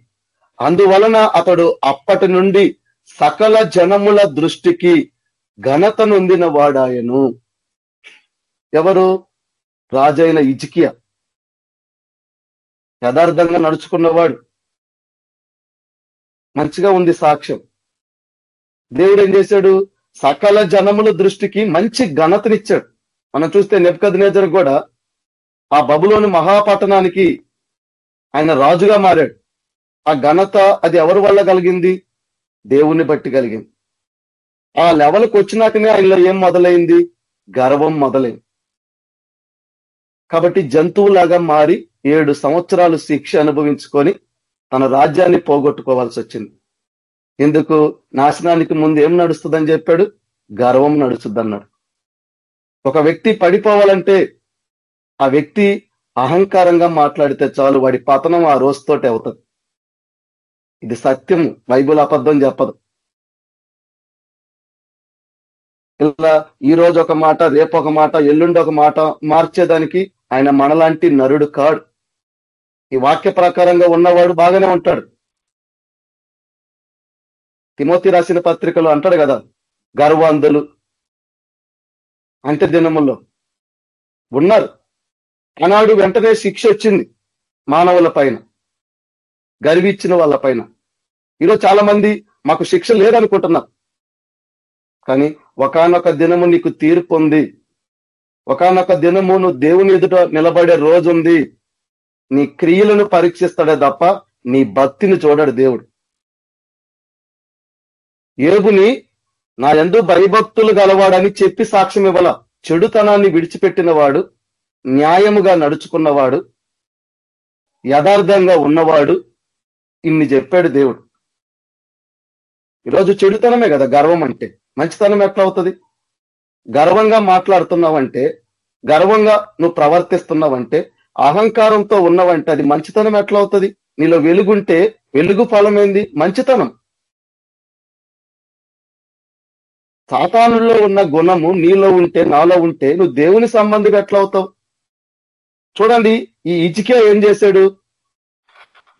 అందువలన అతడు అప్పటి నుండి సకల జనముల దృష్టికి ఘనత నొందిన వాడాయను ఎవరు? రాజైన ఇజికియా యథార్థంగా నడుచుకున్నవాడు. మంచిగా ఉంది సాక్ష్యం. దేవుడు ఏం చేశాడు? సకల జనముల దృష్టికి మంచి ఘనతనిచ్చాడు. మనం చూస్తే నెప్కద్ కూడా ఆ బబులోని మహాపట్టణానికి ఆయన రాజుగా మారాడు. ఆ ఘనత అది ఎవరి వల్ల కలిగింది? దేవుణ్ణి బట్టి కలిగింది. ఆ లెవెల్కి వచ్చినాకనే ఆయనలో ఏం మొదలైంది? గర్వం మొదలైంది. కాబట్టి జంతువులాగా మారి ఏడు సంవత్సరాలు శిక్ష అనుభవించుకొని తన రాజ్యాన్ని పోగొట్టుకోవాల్సి వచ్చింది. ఎందుకు నాశనానికి ముందు ఏం నడుస్తుందని చెప్పాడు? గర్వం నడుస్తుంది అన్నాడు ఒక వ్యక్తి పడిపోవాలంటే ఆ వ్యక్తి అహంకారంగా మాట్లాడితే చాలు వాడి పతనం ఆ రోజుతోటి అవుతుంది. ఇది సత్యం బైబుల్ అబద్ధం చెప్పదు. ఇలా ఈ రోజు ఒక మాట రేపు ఒక మాట ఎల్లుండి ఒక మాట మార్చేదానికి ఆయన మనలాంటి నరుడు కాడు. ఈ వాక్య ప్రకారంగా ఉన్నవాడు బాగానే ఉంటాడు. తిమోతి రాసిన పత్రికలో అంటాడు కదా గర్వాంధులు అంత్య దినముల్లో ఉన్నారు. ఆనాడు వెంటనే శిక్ష వచ్చింది మానవుల పైన గర్విచ్చిన వాళ్ళ పైన. ఈరోజు చాలా మంది మాకు శిక్ష లేదనుకుంటున్నారు. కానీ ఒకనొక దినము నీకు తీర్పు ఉంది. ఒకనొక దినము నువ్వు దేవుని ఎదుట నిలబడే రోజు ఉంది. నీ క్రియలను పరీక్షిస్తాడే తప్ప నీ భక్తిని చూడడు దేవుడు. ఏబుని నా ఎందు భయభక్తులు గలవాడని చెప్పి సాక్ష్యం ఇవ్వాల. చెడుతనాన్ని విడిచిపెట్టినవాడు న్యాయముగా నడుచుకున్నవాడు యథార్థంగా ఉన్నవాడు ఇన్ని చెప్పాడు దేవుడు. ఈరోజు చెడుతనమే కదా గర్వం అంటే. మంచితనం ఎట్లా అవుతుంది గర్వంగా మాట్లాడుతున్నావంటే గర్వంగా నువ్వు ప్రవర్తిస్తున్నావంటే అహంకారంతో ఉన్నవంటే అది మంచితనం ఎట్లా అవుతుంది నీలో వెలుగుంటే వెలుగు ఫలం ఏంది మంచితనం. సాతానుల్లో ఉన్న గుణము నీలో ఉంటే నాలో ఉంటే నువ్వు దేవుని సంబంధిగా ఎట్లా అవుతావు చూడండి ఈ ఇజికే ఏం చేశాడు?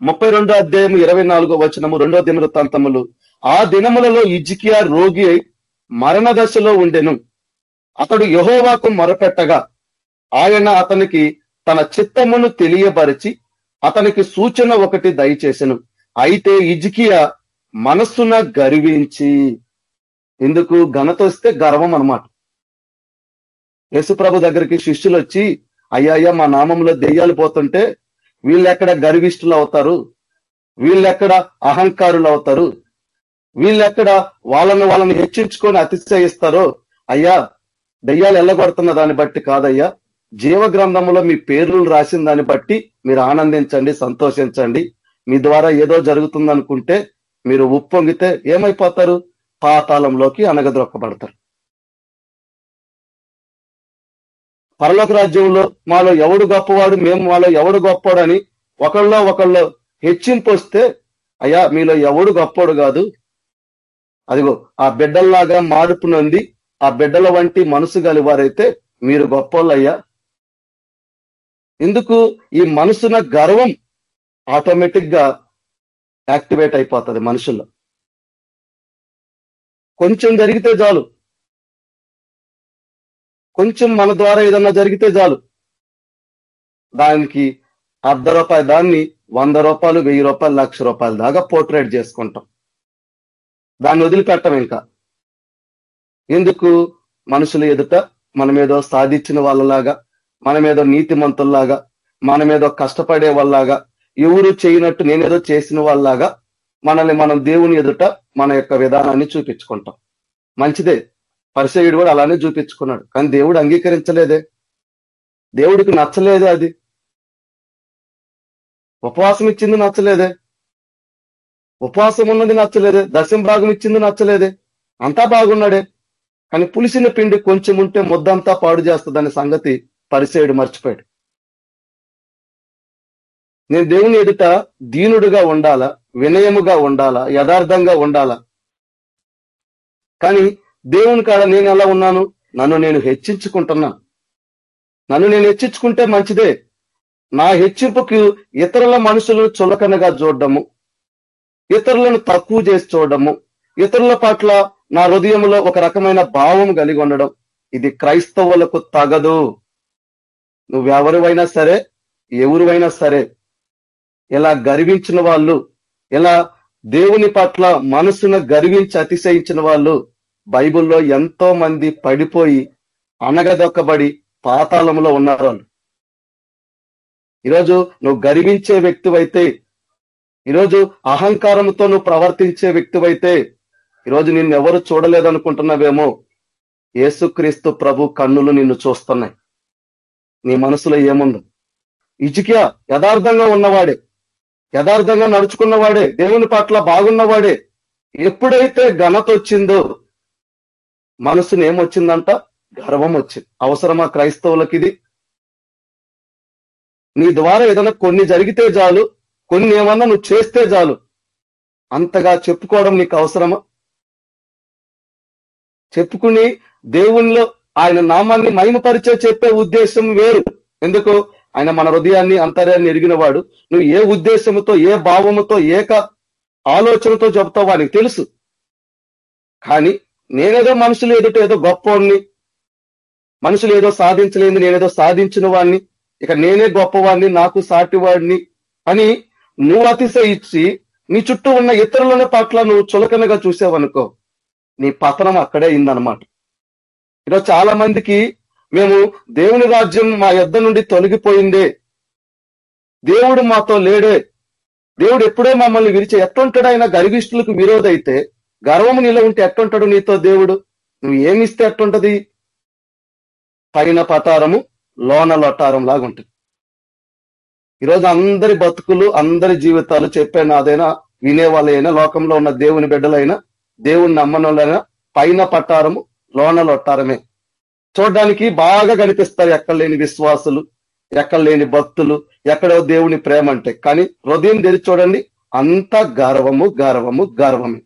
ముప్పై రెండో అధ్యాయం ఇరవై నాలుగో వచనము రెండో దినవృత్తాంతములు. ఆ దినములలో ఇజికియా రోగి అయి మరణ దశలో ఉండెను. అతడు యహోవాకు మొరపెట్టగా ఆయన అతనికి తన చిత్తమును తెలియపరిచి అతనికి సూచన ఒకటి దయచేసను. అయితే ఇజికియా మనస్సున గర్వించి ఎందుకు ఘనత వస్తే గర్వం అనమాట యశుప్రభు దగ్గరికి శిష్యులు వచ్చి అయ్యా మా నామంలో దెయ్యాలు పోతుంటే వీళ్ళెక్కడ గర్విష్ఠులు అవుతారు వీళ్ళెక్కడ అహంకారులు అవుతారు వీళ్ళెక్కడ వాళ్ళని వాళ్ళని హెచ్చించుకొని అతిశయిస్తారో? అయ్యా దయ్యాలు ఎల్లగొడుతున్న దాన్ని బట్టి కాదయ్యా. జీవ గ్రంథంలో మీ పేర్లు రాసిన దాన్ని బట్టి మీరు ఆనందించండి సంతోషించండి. మీ ద్వారా ఏదో జరుగుతుంది అనుకుంటే మీరు ఉప్పొంగితే ఏమైపోతారు? పాతాళంలోకి అనగద్రొక్కబడతారు పరలోక రాజ్యంలో మాలో ఎవడు గొప్పవాడు? మేము మాలో ఎవడు గొప్పవాడు అని ఒకళ్ళో ఒకళ్ళు హెచ్చింపు వస్తే అయ్యా మీలో ఎవడు గొప్పవాడు కాదు? అదిగో ఆ బిడ్డల్లాగా మార్పు నొంది ఆ బిడ్డల వంటి మనసు గలివారైతే మీరు గొప్పోళ్ళయ్యా ఎందుకు ఈ మనసున గర్వం ఆటోమేటిక్గా యాక్టివేట్ అయిపోతుంది మనుషుల్లో. కొంచెం జరిగితే చాలు. కొంచెం మన ద్వారా ఏదన్నా జరిగితే చాలు. దానికి అర్ధ రూపాయి దాన్ని వంద రూపాయలు వెయ్యి రూపాయలు లక్ష రూపాయల దాకా పోర్ట్రేట్ చేసుకుంటాం. దాన్ని వదిలిపెట్టం ఇంకా. ఎందుకు? మనుషుల ఎదుట మనమేదో సాధించిన వాళ్ళలాగా మనమేదో నీతిమంతుల్లాగా మనమేదో కష్టపడే వాళ్ళలాగా ఎవరు చేయనట్టు నేనేదో చేసిన వాళ్ళలాగా మనల్ని మనం దేవుని ఎదుట మన యొక్క విధానాన్ని చూపించుకుంటాం. మంచిదే. పరిచయుడు కూడా అలానే చూపించుకున్నాడు. కానీ దేవుడు అంగీకరించలేదే. దేవుడికి నచ్చలేదే అది. ఉపవాసం ఇచ్చింది నచ్చలేదే. ఉపవాసం ఉన్నది నచ్చలేదే. దశం భాగం ఇచ్చింది నచ్చలేదే. అంతా బాగున్నాడే. కానీ పులిసిన పిండి కొంచెం ఉంటే ముద్దంతా పాడు చేస్తుందనే సంగతి పరిసేయుడు మర్చిపోయాడు. నేను దేవుని ఎదుట దీనుడుగా ఉండాలా వినయముగా ఉండాలా యథార్థంగా ఉండాలా? కానీ దేవుని కాడ నేను ఎలా ఉన్నాను? నన్ను నేను హెచ్చించుకుంటున్నాను నన్ను నేను హెచ్చించుకుంటే మంచిదే. నా హెచ్చింపుకు ఇతరుల మనుషులను చులకనగా చూడడము ఇతరులను తక్కువ చేసి చూడడము ఇతరుల పట్ల నా హృదయంలో ఒక రకమైన భావం కలిగి ఉండడం ఇది క్రైస్తవులకు తగదు. నువ్వెవరువైనా సరే ఎవరువైనా సరే ఇలా గర్వించిన వాళ్ళు ఇలా దేవుని పట్ల మనసును గర్వించి అతిశయించిన వాళ్ళు బైబిల్లో ఎంతో మంది పడిపోయి అనగదొక్కబడి పాతాళంలో ఉన్నారు ఈరోజు నువ్వు గర్వించే వ్యక్తివైతే ఈరోజు అహంకారంతో నువ్వు ప్రవర్తించే వ్యక్తివైతే ఈరోజు నిన్ను ఎవరు చూడలేదనుకుంటున్నావేమో యేసుక్రీస్తు ప్రభు కన్నులు నిన్ను చూస్తున్నాయి. నీ మనసులో ఏముందో? ఇజుకియా యథార్థంగా ఉన్నవాడే యథార్థంగా నడుచుకున్నవాడే దేవుని పట్ల బాగున్నవాడే. ఎప్పుడైతే ఘనత వచ్చిందో మనసుని ఏమొచ్చిందంట? గర్వం వచ్చింది. అవసరమా క్రైస్తవులకి ఇది నీ ద్వారా ఏదైనా కొన్ని జరిగితే చాలు కొన్ని ఏమన్నా నువ్వు చేస్తే చాలు. అంతగా చెప్పుకోవడం నీకు అవసరమా? చెప్పుకుని దేవుణ్ణిలో ఆయన నామాన్ని మైనపరిచే చెప్పే ఉద్దేశం వేరు. ఎందుకు? ఆయన మన హృదయాన్ని అంతర్యాన్ని ఎరిగిన వాడు నువ్వు ఏ ఉద్దేశంతో ఏ భావముతో ఏక ఆలోచనతో చెప్తావు వానికి తెలుసు. కానీ నేనేదో మనుషులు ఎదుట ఏదో గొప్పవాడిని మనుషులు ఏదో సాధించలేదు నేనేదో సాధించిన వాడిని ఇక నేనే గొప్పవాడిని నాకు సాటివాడిని అని నువ్వు అతిశయించి నీ చుట్టూ ఉన్న ఇతరుల పట్ల నువ్వు చులకనగా చూసావనుకో నీ పతనం అక్కడే అయిందనమాట ఈరోజు చాలా మందికి మేము దేవుని రాజ్యం మా యుద్ధ నుండి తొలగిపోయిందే. దేవుడు మాతో లేడే. దేవుడు ఎప్పుడే మమ్మల్ని విరిచే ఎట్లుంటాడు ఆయన గర్విష్ఠులకు విరోధైతే గర్వము నీలో ఉంటే ఎట్టుంటాడు నీతో దేవుడు? నువ్వు ఏమిస్తే ఎట్టుంటది పైన పతారము లోన లొటారం లాగా ఉంటుంది ఈరోజు అందరి బతుకులు అందరి జీవితాలు చెప్పే నాదైనా వినేవాళ్ళైనా లోకంలో ఉన్న దేవుని బిడ్డలైనా దేవుని నమ్మనోళ్ళైనా పైన పట్టారము లోనలు ఒట్టారమే చూడడానికి బాగా కనిపిస్తారు ఎక్కడ లేని విశ్వాసులు ఎక్కడ లేని భక్తులు ఎక్కడో దేవుని ప్రేమ అంటే. కానీ హృదయం తెరిచి చూడండి అంత గర్వము గర్వము గర్వమే.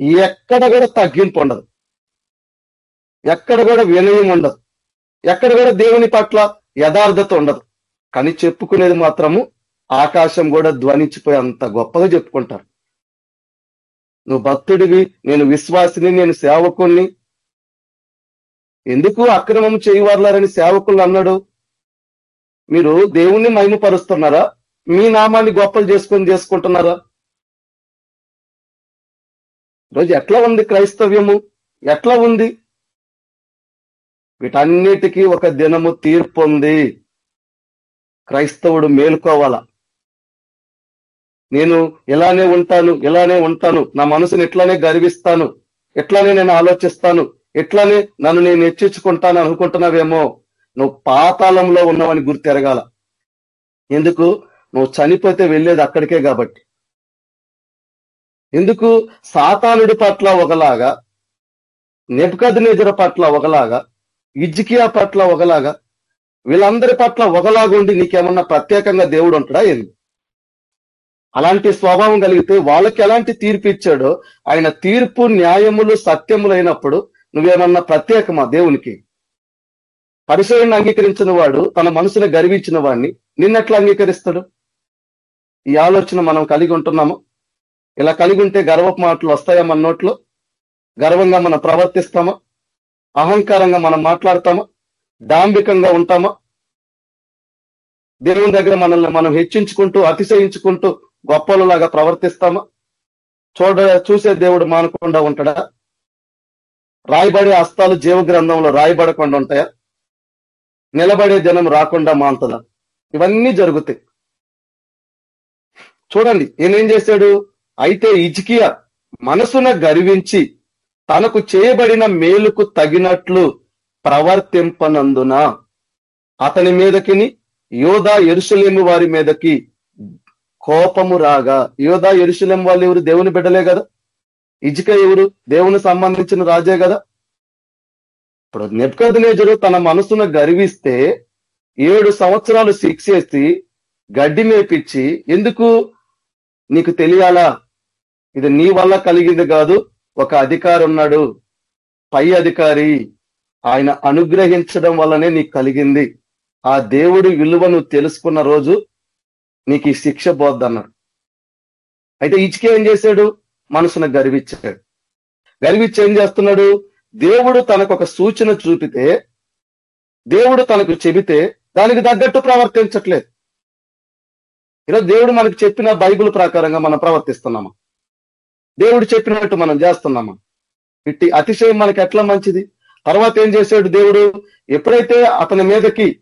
ఎక్కడ కూడా తగ్గింపు ఉండదు. ఎక్కడ కూడా వినయం ఉండదు. ఎక్కడ కూడా దేవుని పట్ల యథార్థత ఉండదు. కానీ చెప్పుకునేది మాత్రము ఆకాశం కూడా ధ్వనించిపోయి అంత గొప్పగా చెప్పుకుంటారు. నువ్వు భక్తుడివి నేను విశ్వాసిని నేను సేవకుణ్ణి. ఎందుకు అక్రమం చేయవర్లారని సేవకులు అన్నాడు? మీరు దేవుణ్ణి మహిమపరుస్తున్నారా? మీ నామాన్ని గొప్పలు చేసుకొని చేసుకుంటున్నారా? రోజు ఎట్లా ఉంది క్రైస్తవ్యము? ఎట్లా ఉంది? వీటన్నిటికీ ఒక దినము తీర్పు ఉంది. క్రైస్తవుడు మేలుకోవాలా? నేను ఇలానే ఉంటాను ఇలానే ఉంటాను. నా మనసుని ఇట్లానే గర్విస్తాను. ఇట్లానే నేను ఆలోచిస్తాను. ఇట్లానే నన్ను నేను హెచ్చించుకుంటాను అనుకుంటున్నావేమో. నువ్వు పాతాళంలో ఉన్నావని గుర్తెరగాల. ఎందుకు? నువ్వు చనిపోతే వెళ్ళేది అక్కడికే కాబట్టి. ఎందుకు? సాతానుడి పట్ల ఒకలాగా నెపకద్నేజర పట్ల ఒకలాగా ఇజ్జికియా పట్ల ఒకలాగా వీళ్ళందరి పట్ల ఒకలాగా ఉండి నీకేమన్నా ప్రత్యేకంగా దేవుడు ఉంటాడా ఏంది? అలాంటి స్వభావం కలిగితే వాళ్ళకి ఎలాంటి తీర్పు ఇచ్చాడో ఆయన తీర్పు న్యాయములు సత్యములైనప్పుడు నువ్వేమన్నా ప్రత్యేకమా దేవునికి? పరిశోధన అంగీకరించిన వాడు తన మనసును గర్వించిన వాడిని నిన్నెట్లా అంగీకరిస్తాడు? ఈ ఆలోచన మనం కలిగి ఉంటున్నాము? ఇలా కలిగి ఉంటే గర్వపు మాటలు వస్తాయా మన నోట్లో? గర్వంగా మనం ప్రవర్తిస్తామా? అహంకారంగా మనం మాట్లాడతామా? డాంబికంగా ఉంటామా? దేవుని దగ్గర మనల్ని మనం హెచ్చించుకుంటూ అతిశయించుకుంటూ గొప్పలలాగా ప్రవర్తిస్తామా. చూడ చూసే దేవుడు మానకుండా ఉంటాడా? రాయబడే హస్తాలు జీవ గ్రంథంలో రాయబడకుండా ఉంటాయా? నిలబడే జనం రాకుండా మాంతదా? ఇవన్నీ జరుగుతాయి. చూడండి ఈయనేం చేశాడు? అయితే ఇజ్కియా మనసున గర్వించి తనకు చేయబడిన మేలుకు తగినట్లు ప్రవర్తింపనందున అతని మీదకిని యోధా ఎరుసలేము వారి మీదకి కోపము రాగా. యోధా ఎరుశులం వాళ్ళు ఎవరు? దేవుని బిడ్డలే కదా? ఇజిక ఎవరు? దేవుని సంబంధించిన రాజే కదా? ఇప్పుడు నెప్కదనేజరు తన మనసును గర్విస్తే ఏడు సంవత్సరాలు శిక్షేసి గడ్డి మేపిచ్చి ఎందుకు? నీకు తెలియాలా? ఇది నీ వల్ల కలిగింది కాదు ఒక అధికారి ఉన్నాడు. పై అధికారి. ఆయన అనుగ్రహించడం వల్లనే నీకు కలిగింది. ఆ దేవుడి విలువను తెలుసుకున్న రోజు నీకు ఈ శిక్ష బోద్దన్నాడు అయితే ఇచ్చికే ఏం చేశాడు? మనసును గర్వించాడు. గర్వించి ఏం చేస్తున్నాడు? దేవుడు తనకు ఒక సూచన చూపితే దేవుడు తనకు చెబితే దానికి తగ్గట్టు ప్రవర్తించట్లేదు. ఈరోజు దేవుడు మనకు చెప్పిన బైబిల్ ప్రకారంగా మనం ప్రవర్తిస్తున్నామా? దేవుడు చెప్పినట్టు మనం చేస్తున్నామా? ఇట్టి అతిశయం మనకి ఎట్లా మంచిది? తర్వాత ఏం చేశాడు దేవుడు? ఎప్పుడైతే అతని మీదకి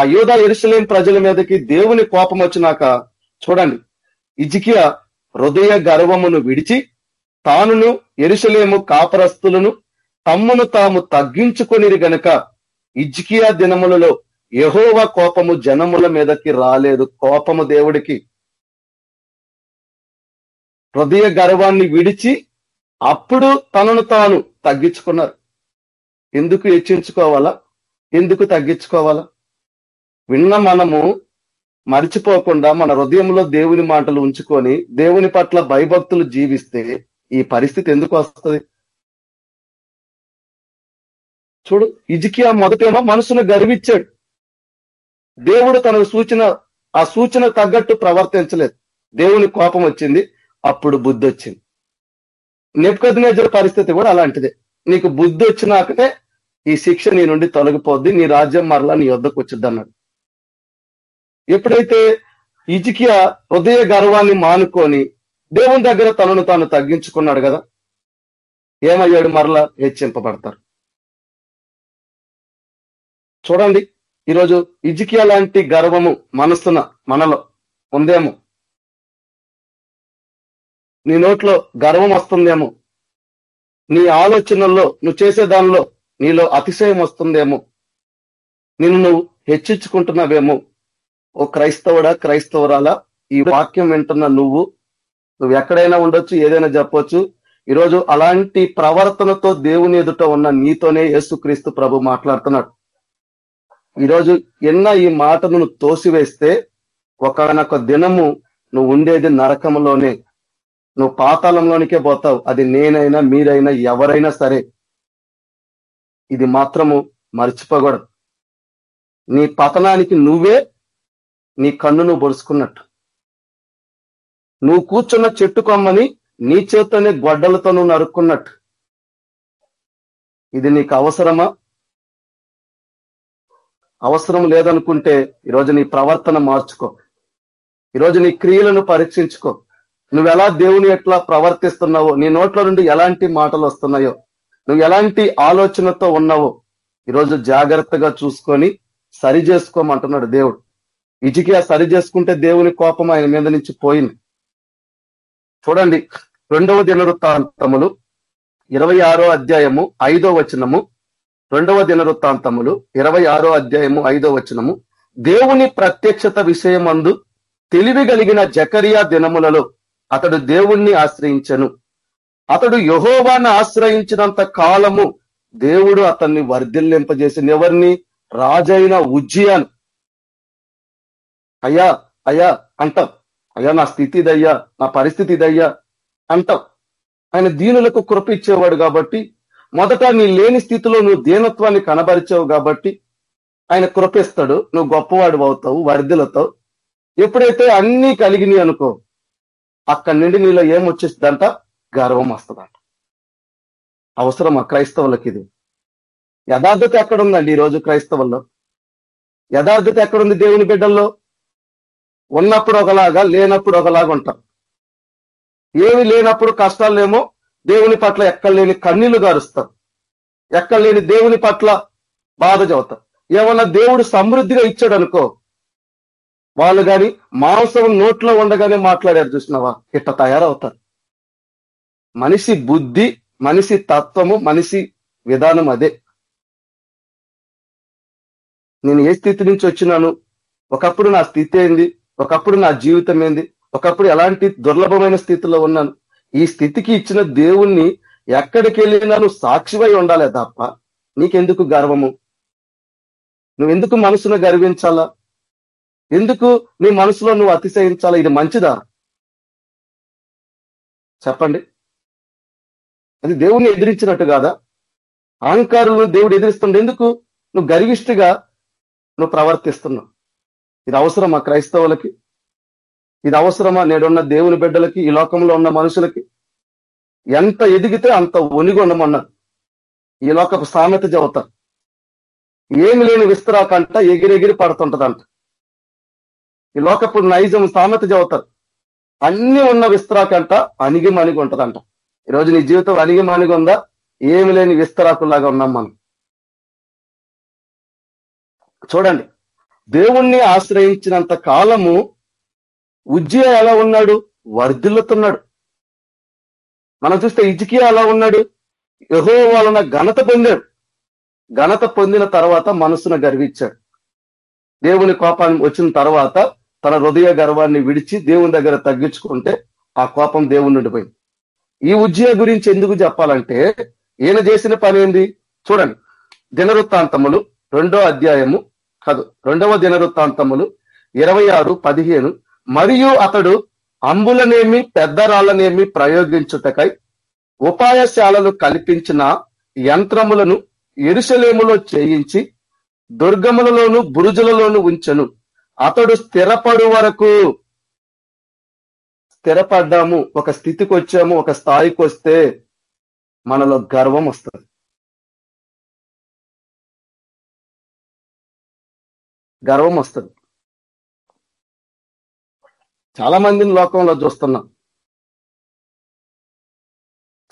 ఆ యోధా ఎరుసలేం ప్రజల మీదకి దేవుని కోపం వచ్చినాక చూడండి ఇజికియా హృదయ గర్వమును విడిచి తానును ఎరుసలేము కాపరస్తులను తమ్మును తాము తగ్గించుకుని గనక ఇజ్కియా దినములలో యహోవ కోపము జనముల మీదకి రాలేదు. కోపము దేవుడికి హృదయ గర్వాన్ని విడిచి అప్పుడు తనను తాను తగ్గించుకున్నారు. ఎందుకు హెచ్చించుకోవాలా ఎందుకు తగ్గించుకోవాలా? విన్న మనము మరిచిపోకుండా మన హృదయంలో దేవుని మాటలు ఉంచుకొని దేవుని పట్ల భయభక్తులు జీవిస్తే ఈ పరిస్థితి ఎందుకు వస్తుంది? చూడు ఇజికియా మొదటేమో మనసును గర్వించాడు. దేవుడు తన సూచన ఆ సూచన తగ్గట్టు ప్రవర్తించలేదు. దేవుని కోపం వచ్చింది అప్పుడు బుద్ధి వచ్చింది. నెప్పుకొద్దినేజర్ పరిస్థితి కూడా అలాంటిదే. నీకు బుద్ధి వచ్చినాకనే ఈ శిక్ష నీ నుండి తొలగిపోద్ది నీ రాజ్యం మరలా నీ వద్దకు వచ్చింది అన్నాడు ఎప్పుడైతే ఇజికియా హృదయ గర్వాన్ని మానుకొని దేవుని దగ్గర తనను తాను తగ్గించుకున్నాడు కదా ఏమయ్యాడు? మరలా హెచ్చింపబడతారు. చూడండి ఈరోజు ఇజికియా లాంటి గర్వము మనస్సున మనలో ఉందేమో? నీ నోట్లో గర్వం వస్తుందేమో? నీ ఆలోచనల్లో నువ్వు చేసే దానిలో నీలో అతిశయం వస్తుందేమో? నిన్ను నువ్వు హెచ్చించుకుంటున్నావేమో? ఓ క్రైస్తవుడా క్రైస్తవురాలా? ఈ వాక్యం వింటున్న నువ్వు నువ్వు ఎక్కడైనా ఉండొచ్చు ఏదైనా చెప్పొచ్చు. ఈరోజు అలాంటి ప్రవర్తనతో దేవుని ఎదుట ఉన్న నీతోనే యేసుక్రీస్తు ప్రభు మాట్లాడుతున్నాడు. ఈరోజు ఎన్న ఈ మాటను నువ్వు తోసివేస్తే ఒకనొక దినము నువ్వు ఉండేది నరకంలోనే. నువ్వు పాతాళంలోనికే పోతావు. అది నేనైనా మీరైనా ఎవరైనా సరే. ఇది మాత్రము మర్చిపోకూడదు. నీ పతనానికి నువ్వే నీ కన్ను నువ్వు నువ్వు కూర్చున్న చెట్టు కొమ్మని నీ చేత్తోనే గొడ్డలతో నువ్వు నరుక్కున్నట్టు. ఇది నీకు అవసరమా? అవసరం లేదనుకుంటే ఈరోజు నీ ప్రవర్తన మార్చుకో. ఈరోజు నీ క్రియలను పరీక్షించుకో. నువ్వు ఎలా దేవుని ఎట్లా ప్రవర్తిస్తున్నావో నీ నోట్ల నుండి ఎలాంటి మాటలు వస్తున్నాయో నువ్వు ఎలాంటి ఆలోచనతో ఉన్నావో ఈరోజు జాగ్రత్తగా చూసుకొని సరి చేసుకోమంటున్నాడు దేవుడు. ఇజికియా సరి చేసుకుంటే దేవుని కోపం ఆయన మీద నుంచి పోయింది. చూడండి రెండవ దినవృత్తాంతములు ఇరవై ఆరో అధ్యాయము ఐదో వచనము రెండవ దినవృత్తాంతములు ఇరవై ఆరో అధ్యాయము ఐదో వచనము. దేవుని ప్రత్యక్షత విషయమందు తెలివి కలిగిన జకరియా దినములలో అతడు దేవుణ్ణి ఆశ్రయించను. అతడు యహోవాన్ని ఆశ్రయించినంత కాలము దేవుడు అతన్ని వర్ధిల్లింపజేసిన ఎవరిని? రాజైన ఉజ్జయాను. అయ్యా అయ్యా అంటాం. అయ్యా నా స్థితి ఇదయ్యా నా పరిస్థితి ఇదయ్యా అంటాం. ఆయన దీనులకు కృప ఇచ్చేవాడు కాబట్టి మొదట నీ లేని స్థితిలో నువ్వు దీనత్వాన్ని కనబరిచావు కాబట్టి ఆయన కృపిస్తాడు. నువ్వు గొప్పవాడు అవుతావు వర్ధిలతావు ఎప్పుడైతే అన్ని కలిగినాయి అనుకో అక్కడి నుండి నీలో ఏమొచ్చేస్తుందంట గర్వం వస్తుందంట. అవసరమా? క్రైస్తవులకి ఇది. యథార్థత ఎక్కడుందండి ఈరోజు క్రైస్తవుల్లో? యథార్థత ఎక్కడుంది దేవుని బిడ్డల్లో? ఉన్నప్పుడు ఒకలాగా లేనప్పుడు ఒకలాగా ఉంటారు ఏమి లేనప్పుడు కష్టాలేమో దేవుని పట్ల ఎక్కడ లేని కన్నీళ్ళు గారుస్తారు ఎక్కడ లేని దేవుని పట్ల బాధ చదువుతారు ఏమన్నా దేవుడు సమృద్ధిగా ఇచ్చాడు అనుకో వాళ్ళు కానీ మాంసం నోట్లో ఉండగానే మాట్లాడారు చూసినావా? ఇట్ట తయారవుతారు. మనిషి బుద్ధి మనిషి తత్వము మనిషి విధానం అదే. నేను ఏ స్థితి నుంచి వచ్చినాను? ఒకప్పుడు నా స్థితి ఏంది? ఒకప్పుడు నా జీవితం ఏంది? ఒకప్పుడు ఎలాంటి దుర్లభమైన స్థితిలో ఉన్నాను? ఈ స్థితికి ఇచ్చిన దేవుణ్ణి ఎక్కడికి వెళ్ళినా నువ్వు సాక్షివై ఉండాలే తప్ప నీకెందుకు గర్వము? నువ్వెందుకు మనసును గర్వించాలా? ఎందుకు నీ మనసులో నువ్వు అతిశయించాలా? ఇది మంచిదా? చెప్పండి. అది దేవుణ్ణి ఎదిరించినట్టు కాదా? అహంకారులను దేవుడు ఎదిరిస్తుండే ఎందుకు నువ్వు గర్విష్టిగా నువ్వు ప్రవర్తిస్తున్నావు? ఇది అవసరమా క్రైస్తవులకి? ఇది అవసరమా నేడున్న దేవుని బిడ్డలకి ఈ లోకంలో ఉన్న మనుషులకి? ఎంత ఎదిగితే అంత ఒనిగొండమన్నారు ఈ లోకపు సామెత చెబుతారు. ఏమి లేని విస్తరాకంట ఎగిరెగిరి పడుతుంటదంట. ఈ లోకపు నైజం సామెత చెబుతారు. అన్ని ఉన్న విస్తరాకంట అణిగి మణిగి ఉంటదంట ఈరోజు నీ జీవితం అణిగి మణిగి ఉందా ఏమి లేని విస్తరాకులాగా ఉన్నాం మనం. చూడండి. దేవుణ్ణి ఆశ్రయించినంత కాలము ఉజ్జయ ఎలా ఉన్నాడు? వర్ధిల్లుతున్నాడు. మనం చూస్తే ఇజ్కియా ఎలా ఉన్నాడు. యహో వలన ఘనత పొందాడు. ఘనత పొందిన తర్వాత మనసును గర్వించాడు. దేవుని కోపాన్ని వచ్చిన తర్వాత తన హృదయ గర్వాన్ని విడిచి దేవుని దగ్గర తగ్గించుకుంటే ఆ కోపం దేవుని ఉండిపోయింది ఈ ఉజ్జయ గురించి ఎందుకు చెప్పాలంటే ఈయన చేసిన పని ఏంది? చూడండి. దినవృత్తాంతములు రెండో అధ్యాయము కాదు రెండవ దినవృత్తాంతములు ఇరవై ఆరు పదిహేను. మరియు అతడు అంబులనేమి పెద్ద రాళ్ళనేమి ప్రయోగించుటకై ఉపాయశాలలు కల్పించిన యంత్రములను ఎరుసలేములో చేయించి దుర్గములలోను బురుజులలోను ఉంచెను. అతడు స్థిరపడు వరకు స్థిరపడ్డాము. ఒక స్థితికి వచ్చాము ఒక స్థాయికి వస్తే మనలో గర్వం వస్తుంది. గర్వం వస్తుంది. చాలా మందిని లోకంలో చూస్తున్నాం.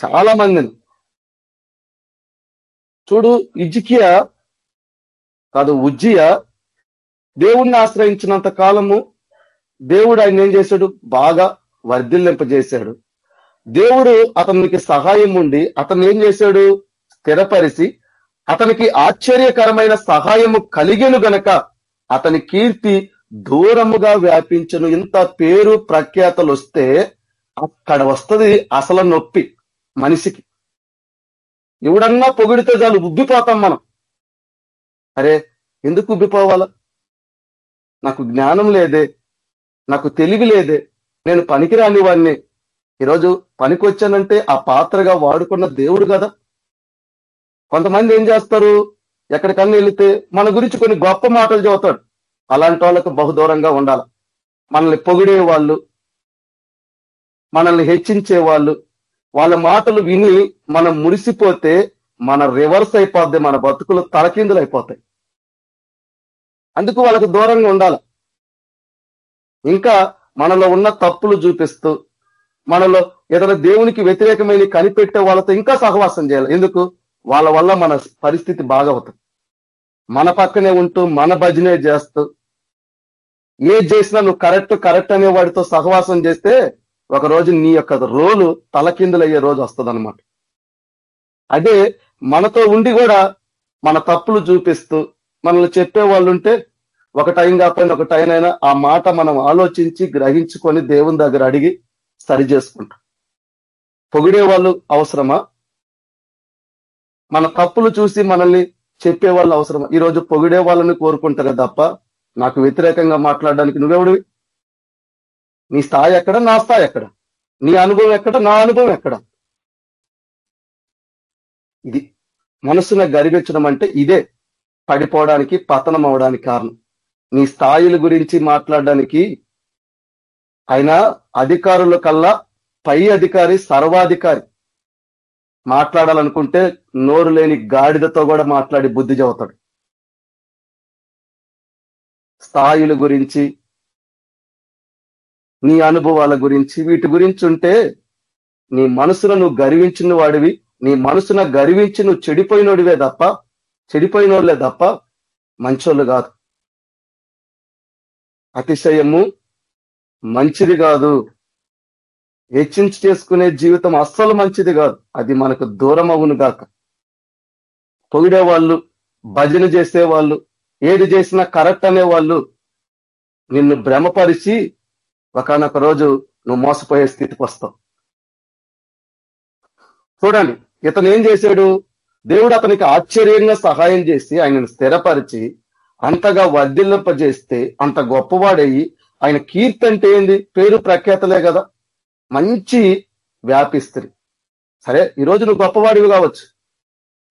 చాలా మందిని. చూడు ఇజికియా కాదు ఉజ్జియ దేవుణ్ణి ఆశ్రయించినంత కాలము దేవుడు ఆయన ఏం చేశాడు? బాగా వర్ధిల్లింపజేశాడు. దేవుడు అతనికి సహాయం ఉండి అతను ఏం చేశాడు? స్థిరపరిచి అతనికి ఆశ్చర్యకరమైన సహాయము కలిగెను గనక అతని కీర్తి దూరముగా వ్యాపించను. ఇంత పేరు ప్రఖ్యాతలు వస్తే అక్కడ వస్తుంది అసలు నొప్పి మనిషికి. ఎవడన్నా పొగిడితే చాలు ఉబ్బిపోతాం మనం. అరే ఎందుకు ఉబ్బిపోవాలా? నాకు జ్ఞానం లేదే నాకు తెలివి లేదే నేను పనికిరాని వాడిని ఈరోజు పనికొచ్చానంటే ఆ పాత్రగా వాడుకున్న దేవుడు కదా. కొంతమంది ఏం చేస్తారు? ఎక్కడికన్నా వెళితే మన గురించి కొన్ని గొప్ప మాటలు చదువుతాడు అలాంటి వాళ్ళకు బహుదూరంగా ఉండాలి. మనల్ని పొగిడే వాళ్ళు మనల్ని హెచ్చించే వాళ్ళు వాళ్ళ మాటలు విని మనం మురిసిపోతే మన రివర్స్ అయిపోద్ది మన బతుకులు తలకిందులు అయిపోతాయి. అందుకు వాళ్ళకు దూరంగా ఉండాలి. ఇంకా మనలో ఉన్న తప్పులు చూపిస్తూ మనలో ఏదైనా దేవునికి వ్యతిరేకమైన కనిపెట్టే వాళ్ళతో ఇంకా సహవాసం చేయాలి. ఎందుకు? వాళ్ళ వల్ల మన పరిస్థితి బాగా అవుతుంది. మన పక్కనే ఉంటూ మన భజనే చేస్తూ ఏది చేసినా నువ్వు కరెక్ట్ కరెక్ట్ అనే వాడితో సహవాసం చేస్తే ఒక రోజు నీ యొక్క రోలు తలకిందులయ్యే రోజు వస్తుంది అనమాట అదే మనతో ఉండి కూడా మన తప్పులు చూపిస్తూ మనల్ని చెప్పే వాళ్ళు ఉంటే ఒక టైం కాకపోయినా ఒక టైం అయినా ఆ మాట మనం ఆలోచించి గ్రహించుకొని దేవుని దగ్గర అడిగి సరి చేసుకుంటాం. పొగిడే వాళ్ళు అవసరమా? మన తప్పులు చూసి మనల్ని చెప్పే వాళ్ళు అవసరం ఈ రోజు పొగిడే వాళ్ళని కోరుకుంటారు తప్ప నాకు వ్యతిరేకంగా మాట్లాడడానికి నువ్వెవడివి? నీ స్థాయి ఎక్కడ నా స్థాయి ఎక్కడ? నీ అనుభవం ఎక్కడ నా అనుభవం ఎక్కడ? ఇది మనసున గరిగించడం అంటే ఇదే పడిపోవడానికి పతనం అవడానికి కారణం. నీ స్థాయిల గురించి మాట్లాడడానికి ఆయన అధికారుల కల్లా పై అధికారి సర్వాధికారి మాట్లాడాలనుకుంటే నోరు లేని గాడిదతో కూడా మాట్లాడి బుద్ధి చెబుతాడు స్థాయిల గురించి నీ అనుభవాల గురించి వీటి గురించి ఉంటే నీ మనసును నువ్వు గర్వించిన వాడివి నీ మనసున గర్వించి నువ్వు చెడిపోయినోడివే తప్ప చెడిపోయినోళ్ళే తప్ప మంచోళ్ళు కాదు. అతిశయము మంచిది కాదు. హెచ్చించి చేసుకునే జీవితం అస్సలు మంచిది కాదు. అది మనకు దూరం అవును గాక. పొగిడే వాళ్ళు భజన చేసే వాళ్ళు ఏది చేసినా కరెక్ట్ అనే వాళ్ళు నిన్ను భ్రమపరిచి ఒకనొక రోజు నువ్వు మోసపోయే స్థితికి వస్తావు. చూడండి ఇతను ఏం చేశాడు? దేవుడు అతనికి ఆశ్చర్యంగా సహాయం చేసి ఆయనను స్థిరపరిచి అంతగా వర్ధిల్లింపజేస్తే అంత గొప్పవాడయ్యి ఆయన కీర్తి అంటే ఏంది? పేరు ప్రఖ్యాతలే కదా. మంచి వ్యాపిస్తుంది సరే ఈరోజు నువ్వు గొప్పవాడివి కావచ్చు.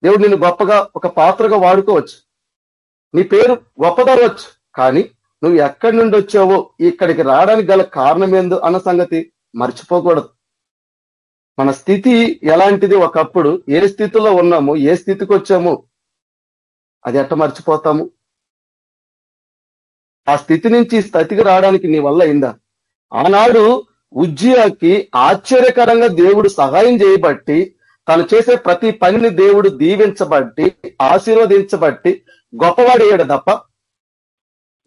దేవుడు నిన్ను గొప్పగా ఒక పాత్రగా వాడుకోవచ్చు. నీ పేరు గొప్పదవచ్చు కానీ నువ్వు ఎక్కడి నుండి వచ్చావో ఇక్కడికి రావడానికి గల కారణం ఏందు అన్న సంగతి మర్చిపోకూడదు. మన స్థితి ఎలాంటిది? ఒకప్పుడు ఏ స్థితిలో ఉన్నాము ఏ స్థితికి వచ్చాము అది ఎట్ట మర్చిపోతాము? ఆ స్థితి నుంచి స్థితికి రావడానికి నీ వల్ల అయిందా? ఆనాడు ఉజ్జియాకి ఆశ్చర్యకరంగా దేవుడు సహాయం చేయబట్టి తను చేసే ప్రతి పనిని దేవుడు దీవించబట్టి ఆశీర్వదించబట్టి గొప్పవాడయ్యాడు తప్ప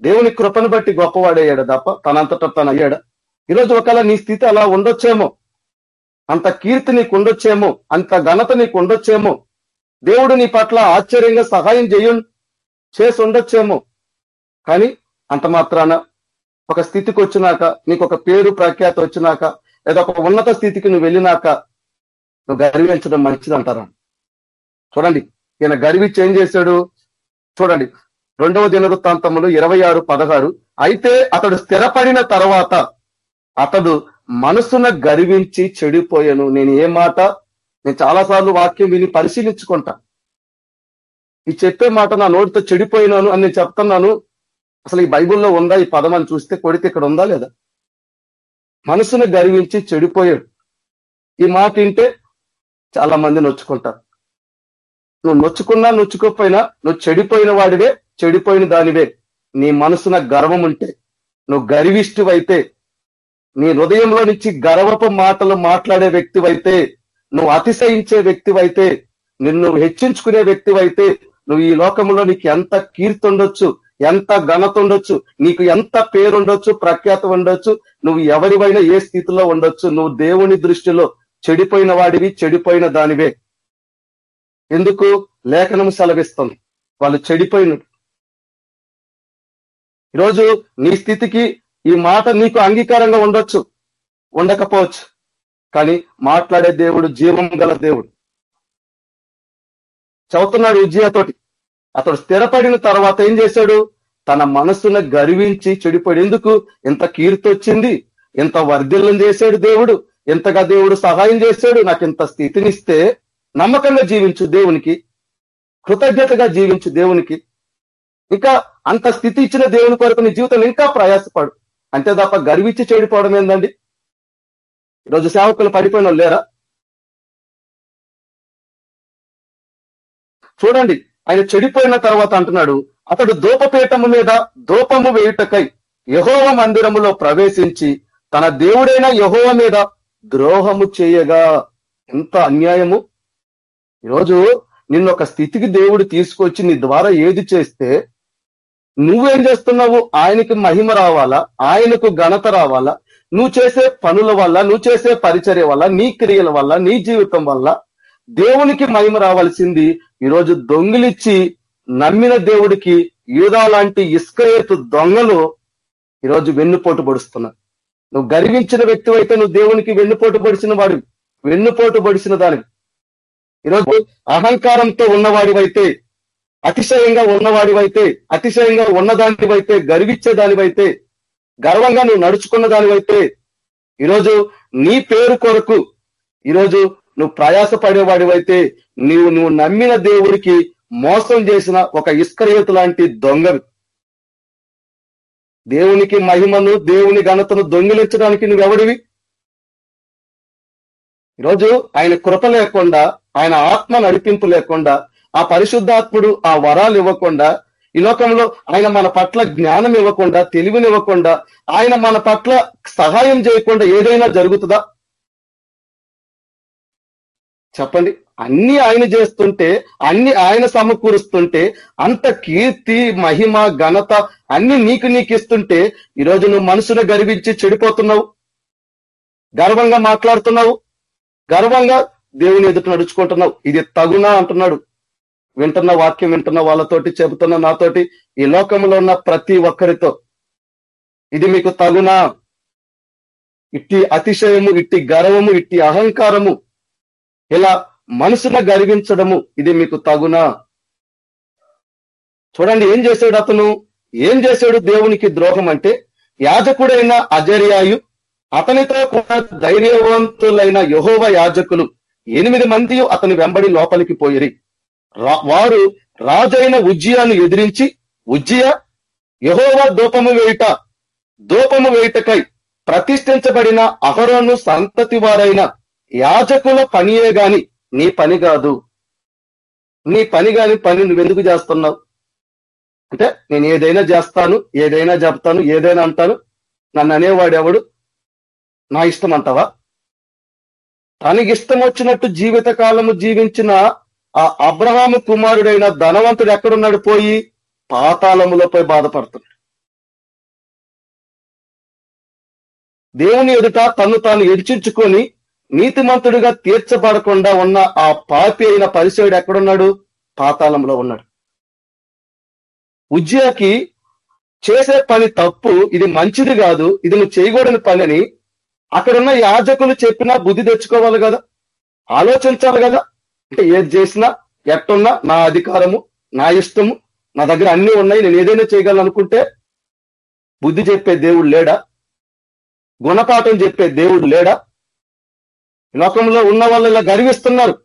దేవుని కృపను బట్టి గొప్పవాడయ్యాడు తప్ప తనంతట తను అయ్యాడు. ఈరోజు ఒకవేళ నీ స్థితి అలా ఉండొచ్చేమో అంత కీర్తి నీకు ఉండొచ్చేమో అంత ఘనత నీకు ఉండొచ్చేమో దేవుడు నీ పట్ల ఆశ్చర్యంగా సహాయం చేయ చేసి ఉండొచ్చేమో కానీ అంత మాత్రాన ఒక స్థితికి వచ్చినాక నీకు ఒక పేరు ప్రఖ్యాత వచ్చినాక లేదా ఒక ఉన్నత స్థితికి నువ్వు వెళ్ళినాక నువ్వు గర్వించడం మంచిది అంటారా చూడండి ఈయన గర్వించి ఏం చేశాడు? చూడండి రెండవ దినవృత్తాంతములు ఇరవై ఆరు పదహారు. అయితే అతడు స్థిరపడిన తర్వాత అతడు మనసున గర్వించి చెడిపోయాను. నేను ఏ మాట నేను చాలాసార్లు వాక్యం విని పరిశీలించుకుంటా. ఈ చెప్పే మాట నా నోటితో చెడిపోయినాను అని నేను చెప్తున్నాను. అసలు ఈ బైబిల్లో ఉందా ఈ పదం అని చూస్తే కొడితే ఇక్కడ ఉందా లేదా? మనసును గర్వించి చెడిపోయాడు. ఈ మాట వింటే చాలా మంది నొచ్చుకుంటారు. నువ్వు నొచ్చుకున్నా నొచ్చుకోకపోయినా నువ్వు చెడిపోయిన వాడివే చెడిపోయిన దానివే. నీ మనసున గర్వం ఉంటే నువ్వు గర్విష్టివైతే నీ హృదయంలో నుంచి గర్వపు మాటలు మాట్లాడే వ్యక్తివైతే నువ్వు అతిశయించే వ్యక్తివైతే నిన్ను హెచ్చించుకునే వ్యక్తివైతే నువ్వు ఈ లోకంలో నీకు ఎంత కీర్తి ఉండొచ్చు ఎంత ఘనత ఉండొచ్చు నీకు ఎంత పేరు ఉండొచ్చు ప్రఖ్యాత ఉండొచ్చు నువ్వు ఎవరివైనా ఏ స్థితిలో ఉండొచ్చు నువ్వు దేవుని దృష్టిలో చెడిపోయిన వాడివి చెడిపోయిన దానివే. ఎందుకు? లేఖనం సెలవిస్తుంది. వాళ్ళు చెడిపోయినడు ఈరోజు నీ స్థితికి ఈ మాట నీకు అంగీకారంగా ఉండొచ్చు ఉండకపోవచ్చు. కానీ మాట్లాడే దేవుడు జీవం గల దేవుడు. చదువుతున్నాడు విజయతోటి. అతడు స్థిరపడిన తర్వాత ఏం చేశాడు? తన మనసును గర్వించి చెడిపడేందుకు ఎందుకు ఇంత కీర్తి వచ్చింది ఇంత వర్ధిల్లం చేశాడు దేవుడు. ఇంతగా దేవుడు సహాయం చేశాడు. నాకు ఇంత స్థితినిస్తే నమ్మకంగా జీవించు దేవునికి కృతజ్ఞతగా జీవించు దేవునికి. ఇంకా అంత స్థితి ఇచ్చిన దేవుని కొరకు నీ జీవితం ఇంకా ప్రయాసపడు. అంతే తప్ప గర్వించి చెడిపోవడం ఏందండి? ఈరోజు సేవకులు పడిపోయిన వాళ్ళు లేరా? చూడండి ఆయన చెడిపోయిన తర్వాత అంటున్నాడు అతడు దూపపీఠము మీద దూపము వేయుటకై యహోవ మందిరములో ప్రవేశించి తన దేవుడైన యహోవ మీద ద్రోహము చేయగా ఎంత అన్యాయము? ఈరోజు నిన్న ఒక స్థితికి దేవుడు తీసుకొచ్చి నీ ద్వారా ఏది చేస్తే నువ్వేం చేస్తున్నావు? ఆయనకి మహిమ రావాలా? ఆయనకు ఘనత రావాలా? నువ్వు చేసే పనుల వల్ల నువ్వు చేసే పరిచర్య వల్ల నీ క్రియల వల్ల నీ జీవితం వల్ల దేవునికి మహిమ రావాల్సింది ఈరోజు దొంగిలిచ్చి నమ్మిన దేవుడికి యూదా లాంటి ఇస్కరేతు దొంగలు ఈరోజు వెన్నుపోటు పొడుస్తున్నారు. నువ్వు గర్వించిన వ్యక్తి అయితే నువ్వు దేవునికి వెన్నుపోటు పొడిచిన వాడు వెన్నుపోటు పొడిచిన దానివి. ఈరోజు అహంకారంతో ఉన్నవాడివైతే అతిశయంగా ఉన్నవాడివైతే అతిశయంగా ఉన్నదానివైతే గర్వించే దానివైతే గర్వంగా నువ్వు నడుచుకున్న దానివైతే ఈరోజు నీ పేరు కొరకు ఈరోజు నువ్వు ప్రయాస పడేవాడివైతే నీవు నువ్వు నమ్మిన దేవుడికి మోసం చేసిన ఒక ఇస్కరియతు లాంటి దొంగవి. దేవునికి మహిమను దేవుని ఘనతను దొంగిలించడానికి నువ్వెవడివి? ఈరోజు ఆయన కృప లేకుండా ఆయన ఆత్మ నడిపింపు లేకుండా ఆ పరిశుద్ధాత్ముడు ఆ వరాలు ఇవ్వకుండా ఈ లోకంలో ఆయన మన పట్ల జ్ఞానం ఇవ్వకుండా తెలివినివ్వకుండా ఆయన మన పట్ల సహాయం చేయకుండా ఏదైనా జరుగుతుందా? చెప్పండి. అన్ని ఆయన చేస్తుంటే అన్ని ఆయన సమకూరుస్తుంటే అంత కీర్తి మహిమ ఘనత అన్ని నీకు నీకు ఇస్తుంటే ఈరోజు నువ్వు మనసును గర్వించి చెడిపోతున్నావు. గర్వంగా మాట్లాడుతున్నావు. గర్వంగా దేవుని ఎదుట నడుచుకుంటున్నావు. ఇది తగునా అంటున్నాడు. వింటున్న వాక్యం వింటున్న వాళ్ళతోటి చెబుతున్న నాతోటి ఈ లోకంలో ఉన్న ప్రతి ఒక్కరితో. ఇది మీకు తగునా. ఇట్టి అతిశయము ఇట్టి గర్వము ఇట్టి అహంకారము ఇలా మనసున గర్వించడము ఇది మీకు తగునా? చూడండి ఏం చేశాడు అతను? ఏం చేశాడు దేవునికి ద్రోహం అంటే యాజకుడైన అజర్యాయు అతనితో కూడా ధైర్యవంతులైన యహోవ యాజకులు ఎనిమిది మంది అతని వెంబడి లోపలికి పోయిరి. వారు రాజైన ఉజ్జియాను ఎదిరించి ఉజ్జియ యహోవ దూపము వేయుట దూపము వేయుటకై ప్రతిష్ఠించబడిన అహరోను సంతతి వారైన యాజకుల పనియే గాని నీ పని కాదు. నీ పని కాని పని నువ్వెందుకు చేస్తున్నావు? అంటే నేను ఏదైనా చేస్తాను ఏదైనా చెప్తాను ఏదైనా అంటాను. నన్ను అనేవాడు ఎవడు? నా ఇష్టం అంటావా? తనకి ఇష్టం వచ్చినట్టు జీవిత కాలము జీవించిన ఆ అబ్రహాము కుమారుడైన ధనవంతుడు ఎక్కడున్నాడు పోయి? పాతాళములో పోయి బాధపడుతున్నాడు. దేవుని ఎదుట తను తాను ఎడిచించుకొని నీతిమంతుడిగా తీర్చబడకుండా ఉన్న ఆ పాపి అయిన పరిచయుడు ఎక్కడున్నాడు? పాతాళంలో ఉన్నాడు. ఉజ్జయాకి చేసే పని తప్పు ఇది మంచిది కాదు ఇది నువ్వు చేయకూడని పని అని అక్కడున్న యాజకులు చెప్పినా బుద్ధి తెచ్చుకోవాలి కదా? ఆలోచించాలి కదా? అంటే ఏది చేసినా ఎట్టున్నా నా అధికారము నా ఇష్టము నా దగ్గర అన్ని ఉన్నాయి నేను ఏదైనా చేయగలను అనుకుంటే బుద్ధి చెప్పే దేవుడు లేడా? గుణపాఠం చెప్పే దేవుడు లేడా? లోకంలో ఉన్న వాళ్ళు ఇలా గర్విస్తున్నారు.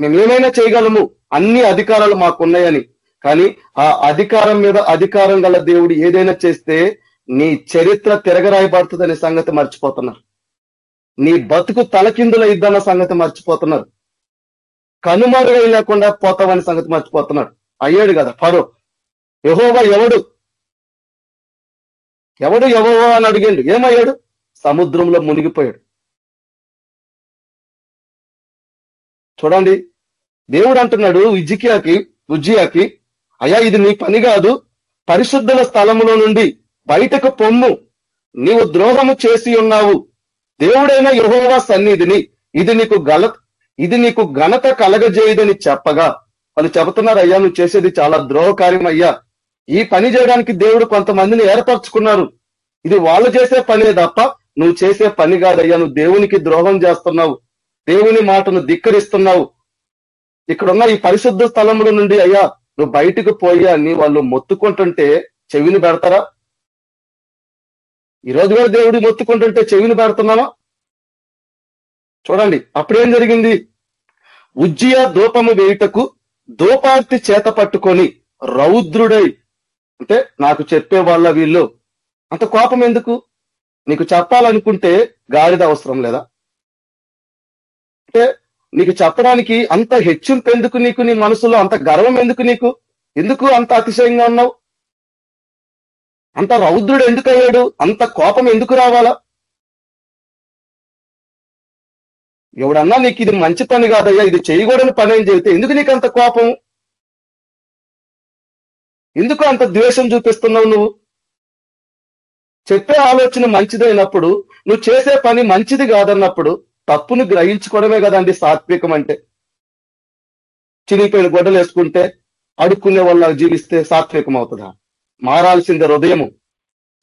మేము ఏమైనా చేయగలము? అన్ని అధికారాలు మాకున్నాయని. కానీ ఆ అధికారం మీద అధికారం గల దేవుడు ఏదైనా చేస్తే నీ చరిత్ర తిరగరాయబడుతుందనే సంగతి మర్చిపోతున్నారు. నీ బతుకు తలకిందులైద్దన్న సంగతి మర్చిపోతున్నారు. కనుమరుగై లేకుండా పోతామనే సంగతి మర్చిపోతున్నాడు అయ్యాడు కదా ఫరో. యహోవా ఎవడు? ఎవడు ఎవో అని అడిగిండు. ఏమయ్యాడు? సముద్రంలో మునిగిపోయాడు. చూడండి. దేవుడు అంటున్నాడు ఉజ్జికియాకి ఉజ్జియాకి అయ్యా ఇది నీ పని కాదు. పరిశుద్ధుల స్థలములో నుండి బయటకు పొమ్ము. నీవు ద్రోహము చేసి ఉన్నావు. దేవుడైన యహోవా సన్నిధిని ఇది నీకు గల ఇది నీకు ఘనత కలగజేయదని చెప్పగా. వాళ్ళు చెబుతున్నారు అయ్యా నువ్వు చేసేది చాలా ద్రోహకార్యం అయ్యా. ఈ పని చేయడానికి దేవుడు కొంతమందిని ఏర్పరచుకున్నారు. ఇది వాళ్ళు చేసే పనే తప్ప నువ్వు చేసే పని కాదయ్యా. నువ్వు దేవునికి ద్రోహం చేస్తున్నావు. దేవుని మాటను ధిక్కరిస్తున్నావు. ఇక్కడున్న ఈ పరిశుద్ధ స్థలంలో నుండి అయ్యా నువ్వు బయటకు పోయా అని వాళ్ళు మొత్తుకుంటుంటే చెవిని పెడతారా? ఈ రోజు కూడా దేవుడు మొత్తుకుంటుంటే చెవిని పెడుతున్నామా చూడండి అప్పుడేం జరిగింది? ఉజ్జియ దూపము వేయుటకు దూపార్తి చేత పట్టుకొని రౌద్రుడై అంటే నాకు చెప్పే వాళ్ళ వీళ్ళు అంత కోపం ఎందుకు? నీకు చెప్పాలనుకుంటే గాడిద అవసరం లేదా? అంటే నీకు చెప్పడానికి అంత హెచ్చింపు ఎందుకు నీకు? నీ మనసులో అంత గర్వం ఎందుకు నీకు? ఎందుకు అంత అతిశయంగా ఉన్నావు? అంత రౌద్రుడు ఎందుకు అయ్యాడు అంత కోపం ఎందుకు రావాలా? ఎవడన్నా నీకు ఇది మంచి పని కాదయ్యా ఇది చేయకూడని పని అని చెబితే ఎందుకు నీకు అంత కోపం? ఎందుకు అంత ద్వేషం చూపిస్తున్నావు నువ్వు? చెప్పే ఆలోచన మంచిదైనప్పుడు నువ్వు చేసే పని మంచిది కాదన్నప్పుడు తప్పును గ్రహించుకోవడమే కదండి సాత్వికం అంటే. చినిపోయిన గొడ్డలు వేసుకుంటే అడుక్కునే వాళ్ళ జీవిస్తే సాత్వికం అవుతుందా? మారాల్సింది హృదయము.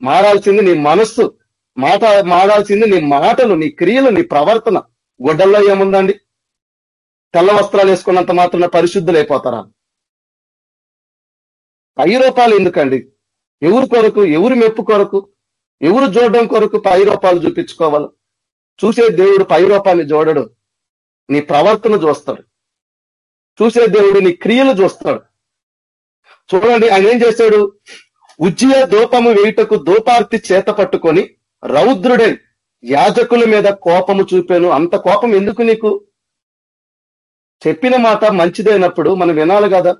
మారాల్సింది నీ మనస్సు. మాట మారాల్సింది నీ మాటలు నీ క్రియలు నీ ప్రవర్తన. గొడ్డల్లో ఏముందండి? తెల్ల వస్త్రాలు వేసుకున్నంత మాత్రం పరిశుద్ధులు అయిపోతారా పై రూపాయలు ఎందుకండి? ఎవరు కొరకు ఎవరు మెప్పు కొరకు ఎవరు చూడడం కొరకు పై రూపాయలు చూపించుకోవాలి? చూసే దేవుడు పైరూపాన్ని చూడడు నీ ప్రవర్తన చూస్తాడు. చూసే దేవుడు నీ క్రియలు చూస్తాడు. చూడండి ఆయన ఏం చేశాడు? ఉజ్జయ దూపము వేయుటకు దూపార్తి చేత పట్టుకొని రౌద్రుడే యాజకుల మీద కోపము చూపాను. అంత కోపం ఎందుకు నీకు? చెప్పిన మాట మంచిదైనప్పుడు మనం వినాలి కదా?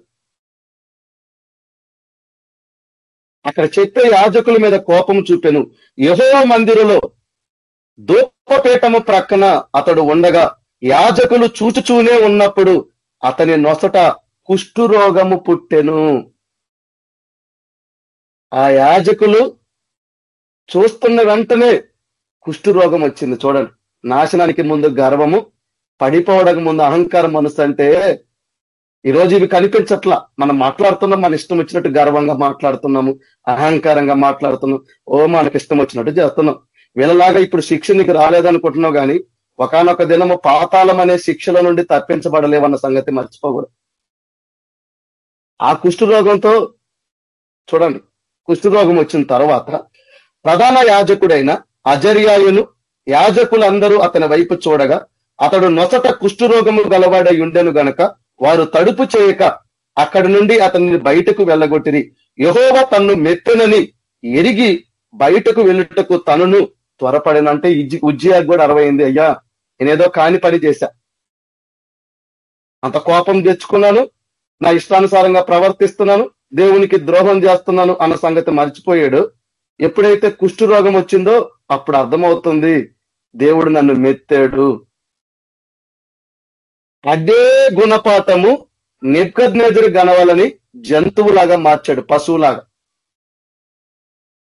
అక్కడ చెప్పే యాజకుల మీద కోపం చూపెను. యహో మందిరలో దూపపీఠము ప్రక్కన అతడు ఉండగా యాజకులు చూచుచూనే ఉన్నప్పుడు అతని నొసట కుష్ఠురోగము పుట్టెను. ఆ యాజకులు చూస్తున్న వెంటనే కుష్ఠురోగం వచ్చింది. చూడండి నాశనానికి ముందు గర్వము పడిపోవడానికి ముందు అహంకారం మనసు అంటే ఈరోజు ఇవి కనిపించట్లా. మనం మాట్లాడుతున్నాం మన ఇష్టం వచ్చినట్టు గర్వంగా మాట్లాడుతున్నాము అహంకారంగా మాట్లాడుతున్నాం. ఓ మనకి ఇష్టం వచ్చినట్టు చేస్తున్నాం. వీళ్ళలాగా ఇప్పుడు శిక్ష నీకు రాలేదనుకుంటున్నావు కానీ ఒకనొక దినము పాతాళం అనే శిక్షల నుండి తప్పించబడలేవన్న సంగతి మర్చిపోకూడదు. ఆ కుష్ఠరోగంతో చూడండి కుష్ఠరోగం వచ్చిన తర్వాత ప్రధాన యాజకుడైన అజర్యాయును యాజకులందరూ అతని వైపు చూడగా అతడు నొసట కుష్ఠరోగము గలవాడై ఉండెను గనక వారు తడుపు చేయక అక్కడి నుండి అతన్ని బయటకు వెళ్ళగొట్టిరి. యహోవ తన్ను మెత్తనని ఎరిగి బయటకు వెళ్ళుటకు తనను త్వరపడినంటే ఉజ్జయాకి కూడా అరవైంది అయ్యా నేనేదో కాని పని చేశా. అంత కోపం తెచ్చుకున్నాను నా ఇష్టానుసారంగా ప్రవర్తిస్తున్నాను దేవునికి ద్రోహం చేస్తున్నాను అన్న సంగతి మర్చిపోయాడు. ఎప్పుడైతే కుష్టు రోగం వచ్చిందో అప్పుడు అర్థమవుతుంది దేవుడు నన్ను మెత్తాడు. అదే గుణపాఠము నెక్కద్నేజరు గనవాలని జంతువులాగా మార్చాడు పశువులాగా.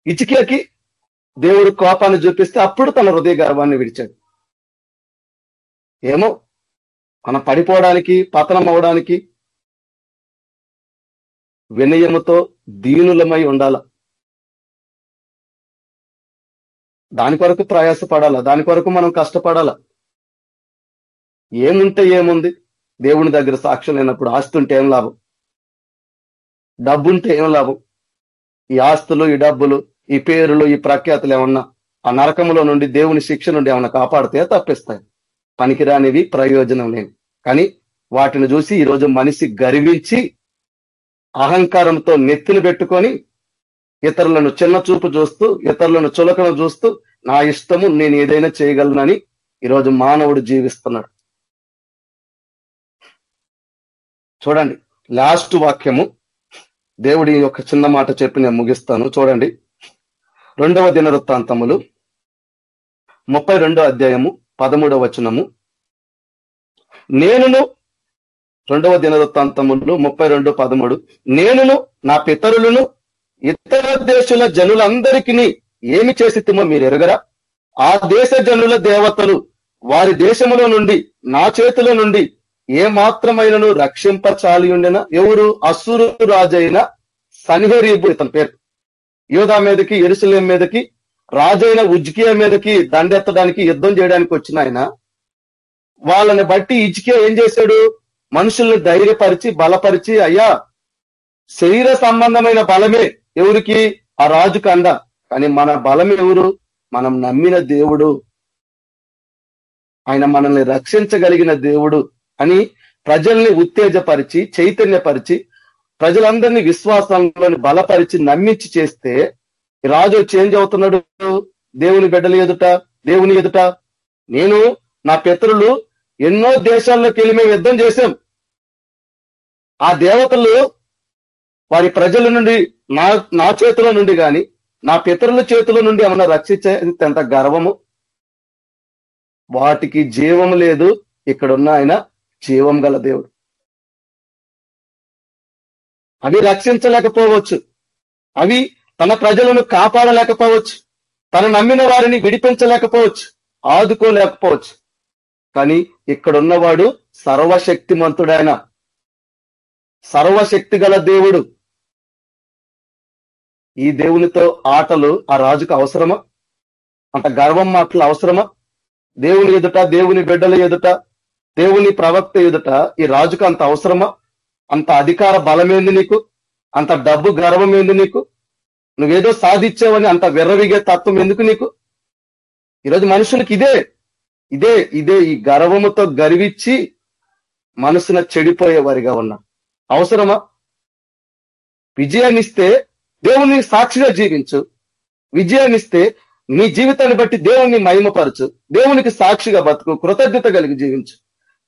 ఇచికేకి దేవుడు కోపాన్ని చూపిస్తే అప్పుడు తన హృదయ గర్వాన్ని విడిచాడు. ఏమో మనం పడిపోవడానికి పతనం అవడానికి వినయముతో దీనులమై ఉండాల? దాని కొరకు ప్రయాసపడాల? దాని కొరకు మనం కష్టపడాల? ఏముంటే ఏముంది? దేవుని దగ్గర సాక్ష్యం లేనప్పుడు ఆస్తి ఉంటే ఏం లాభం? డబ్బుంటే ఏం లాభం? ఈ ఆస్తులు ఈ డబ్బులు ఈ పేరులు ఈ ప్రఖ్యాతులు ఏమన్నా ఆ నరకములో నుండి దేవుని శిక్ష నుండి ఏమన్నా కాపాడితే తప్పిస్తాయి. పనికిరానివి ప్రయోజనం లేని. కానీ వాటిని చూసి ఈరోజు మనిషి గర్వించి అహంకారంతో నెత్తిని పెట్టుకొని ఇతరులను చిన్న చూపు చూస్తూ ఇతరులను చులకను చూస్తూ నా ఇష్టము నేను ఏదైనా చేయగలనని ఈరోజు మానవుడు జీవిస్తున్నాడు. చూడండి లాస్ట్ వాక్యము. దేవుడి యొక్క చిన్న మాట చెప్పి నేను ముగిస్తాను. చూడండి రెండవ దినవృత్తాంతములు ముప్పై రెండో అధ్యాయము పదమూడవ వచనము. నేనును రెండవ దినవృత్తాంతములు ముప్పై రెండు పదమూడు. నేనును నా పితరులను ఇతర దేశుల జనులందరికీ ఏమి చేసిమో మీరు ఎరగరా ఆ దేశ జనుల దేవతలు వారి దేశములో నుండి నా చేతుల నుండి ఏ మాత్రమైనను రక్షింపచాలి ఉండెన ఎవరు? అసురు రాజైన సన్హరీబు ఇతని పేరు. యోధా మీదకి ఎరుసలేం మీదకి రాజైన ఉజ్కియా మీదకి దండెత్తడానికి యుద్ధం చేయడానికి వచ్చిన ఆయన వాళ్ళని బట్టి ఇజ్కియా ఏం చేశాడు? మనుషుల్ని ధైర్యపరిచి బలపరిచి అయ్యా శరీర సంబంధమైన బలమే ఎవరికి? ఆ రాజు కంద కానీ మన బలం ఎవరు? మనం నమ్మిన దేవుడు. ఆయన మనల్ని రక్షించగలిగిన దేవుడు అని ప్రజల్ని ఉత్తేజపరిచి చైతన్యపరిచి ప్రజలందరినీ విశ్వాసంలోని బలపరిచి నమ్మించి చేస్తే రాజు చేంజ్ అవుతున్నాడు. దేవుని బిడ్డలు ఎదుట దేవుని ఎదుట. నేను నా పితరులు ఎన్నో దేశాల్లోకి వెళ్ళి మేము యుద్ధం చేశాం. ఆ దేవతలు వారి ప్రజల నుండి నా నా చేతుల నుండి కానీ నా పితరుల చేతుల నుండి ఏమన్నా రక్షించే ఎంత గర్వము? వాటికి జీవము లేదు. ఇక్కడున్న ఆయన జీవం గల దేవుడు. అవి రక్షించలేకపోవచ్చు. అవి తన ప్రజలను కాపాడలేకపోవచ్చు. తన నమ్మిన వారిని విడిపించలేకపోవచ్చు. ఆదుకోలేకపోవచ్చు. కానీ ఇక్కడున్నవాడు సర్వశక్తిమంతుడైన సర్వశక్తి గల దేవుడు. ఈ దేవునితో ఆటలు ఆ రాజుకు అవసరమా? అంత గర్వం మాటలు అవసరమా? దేవుని ఎదుట దేవుని బిడ్డల ఎదుట దేవుని ప్రవక్త ఎదుట ఈ రాజుకు అంత అవసరమా? అంత అధికార బలమేంది నీకు? అంత డబ్బు గర్వం ఏంది నీకు? నువ్వేదో సాధించావని అంత విర్రవిగే తత్వం ఎందుకు నీకు? ఈరోజు మనుషులకు ఇదే ఇదే ఇదే ఈ గర్వముతో గర్వించి మనసున చెడిపోయేవారిగా ఉన్నా. అవసరమా? విజయాన్నిస్తే దేవుని సాక్షిగా జీవించు. విజయాన్నిస్తే నీ జీవితాన్ని బట్టి దేవుణ్ణి మహిమపరచు. దేవునికి సాక్షిగా బతుకు కృతజ్ఞత కలిగి జీవించు.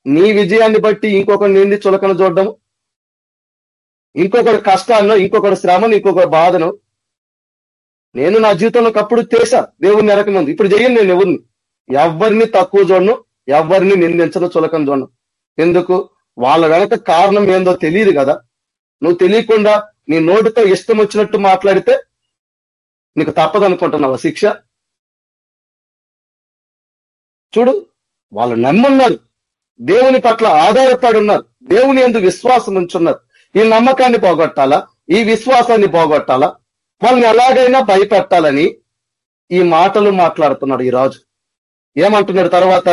నీ విజయాన్ని బట్టి ఇంకొకరిని ఏంది చులకన చూడడం ఇంకొకరి కష్టాలను ఇంకొకరి శ్రమను ఇంకొకటి బాధను నేను నా జీవితంలో ఒకప్పుడు చేశా దేవుని ఎరకముందు ఇప్పుడు చేయను నేను ఎవరిని? ఎవరిని తక్కువ చూడను ఎవరిని నిందించను చులకం చూడను. ఎందుకు? వాళ్ళ వెనక కారణం ఏందో తెలియదు కదా. నువ్వు తెలియకుండా నీ నోటితో ఇష్టం వచ్చినట్టు మాట్లాడితే నీకు తప్పదనుకుంటున్నావా శిక్ష? చూడు వాళ్ళు నమ్మున్నారు. దేవుని పట్ల ఆధారపడి ఉన్నారు. దేవుని ఎందుకు విశ్వాసం ఉంచున్నారు. ఈ నమ్మకాన్ని పోగొట్టాలా? ఈ విశ్వాసాన్ని పోగొట్టాలా? వాళ్ళని ఎలాగైనా భయపెట్టాలని ఈ మాటలు మాట్లాడుతున్నాడు ఈ రాజు. ఏమంటున్నాడు తర్వాత?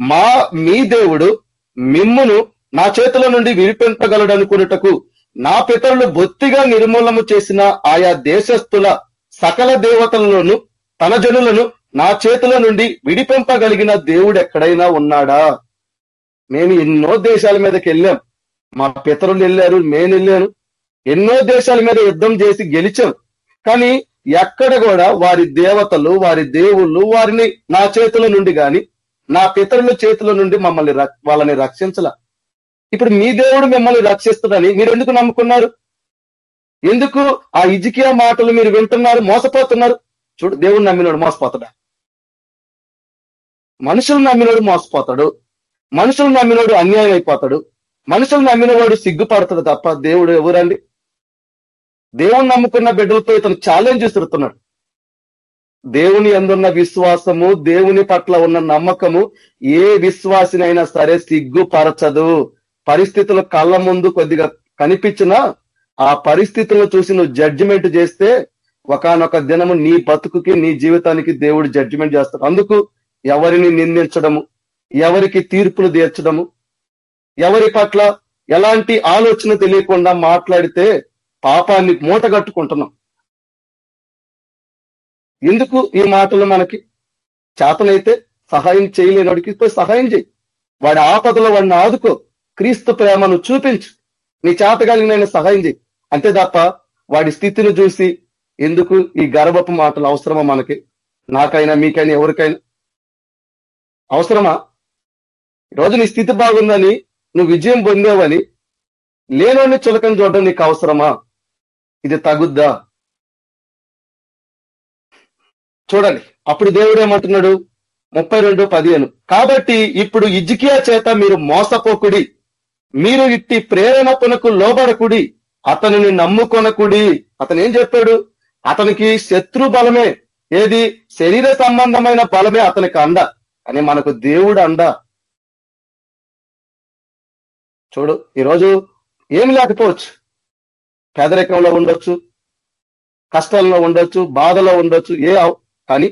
మా మీ దేవుడు మిమ్మును నా చేతుల నుండి విడిపించగలడు అనుకున్నటకు నా పితరులు బొత్తిగా నిర్మూలము చేసిన ఆయా దేశస్థుల సకల దేవతలలోను తన జనులను నా చేతుల నుండి విడిపింపగలిగిన దేవుడు ఎక్కడైనా ఉన్నాడా? మేము ఎన్నో దేశాల మీదకి వెళ్ళాం. మా పితరులు వెళ్ళారు నేను వెళ్ళాను. ఎన్నో దేశాల మీద యుద్ధం చేసి గెలిచాం. కానీ ఎక్కడ కూడా వారి దేవతలు వారి దేవుళ్ళు వారిని నా చేతుల నుండి గాని నా పితరుల చేతుల నుండి మమ్మల్ని వాళ్ళని రక్షించల. ఇప్పుడు మీ దేవుడు మిమ్మల్ని రక్షిస్తుందని మీరు ఎందుకు నమ్ముకున్నారు? ఎందుకు ఆ ఇజికియా మాటలు మీరు వింటున్నారు మోసపోతున్నారు? చూడు దేవుడు నమ్మినోడు మోసపోతాడా? మనుషులు నమ్మినోడు మోసపోతాడు. మనుషులు నమ్మినోడు అన్యాయం అయిపోతాడు మనుషులు నమ్మినవాడు సిగ్గుపడతాడు తప్ప దేవుడు ఎవరండి? దేవుని నమ్ముకున్న బిడ్డలతో ఇతను ఛాలెంజ్ చేస్తున్నాడు దేవుని ఎందున్న విశ్వాసము దేవుని పట్ల ఉన్న నమ్మకము ఏ విశ్వాసినైనా సరే సిగ్గుపరచదు. పరిస్థితులు కళ్ళ ముందు కొద్దిగా కనిపించినా ఆ పరిస్థితులను చూసి నువ్వు జడ్జిమెంట్ చేస్తే ఒకనొక దినము నీ బతుకుకి నీ జీవితానికి దేవుడు జడ్జిమెంట్ చేస్తాడు. అందుకు ఎవరిని నిందించడము ఎవరికి తీర్పులు తీర్చడము ఎవరి పట్ల ఎలాంటి ఆలోచన తెలియకుండా మాట్లాడితే పాపాన్ని మూట కట్టుకుంటున్నాం ఎందుకు ఈ మాటలు మనకి? చేతనైతే సహాయం చేయలేనివాడికి పోయి సహాయం చేయి. వాడి ఆపదలో వాడిని ఆదుకో. క్రీస్తు ప్రేమను చూపించు. నీ చేతగాలినైనా సహాయం చేయి. అంతే తప్ప వాడి స్థితిని చూసి ఎందుకు ఈ గర్వపు మాటలు అవసరమా మనకి? నాకైనా మీకైనా ఎవరికైనా అవసరమా? ఈరోజు నీ స్థితి బాగుందని నువ్వు విజయం పొందావని లేనోని చులకం చూడడం నీకు అవసరమా? ఇది తగుద్దా? చూడండి అప్పుడు దేవుడు ఏమంటున్నాడు? ముప్పై రెండు పదిహేను. కాబట్టి ఇప్పుడు ఇజ్కియా చేత మీరు మోసపోకుడి మీరు ఇట్టి ప్రేరణ పునకు లోబడకుడి అతనిని నమ్ముకొనకుడి. అతను ఏం చెప్పాడు? అతనికి శత్రు బలమే. ఏది? శరీర సంబంధమైన బలమే అతనికి అండ. అని మనకు దేవుడు అండ. చూడు ఈరోజు ఏమి లేకపోవచ్చు. పేదరికంలో ఉండొచ్చు కష్టాల్లో ఉండొచ్చు బాధలో ఉండొచ్చు ఏ కానీ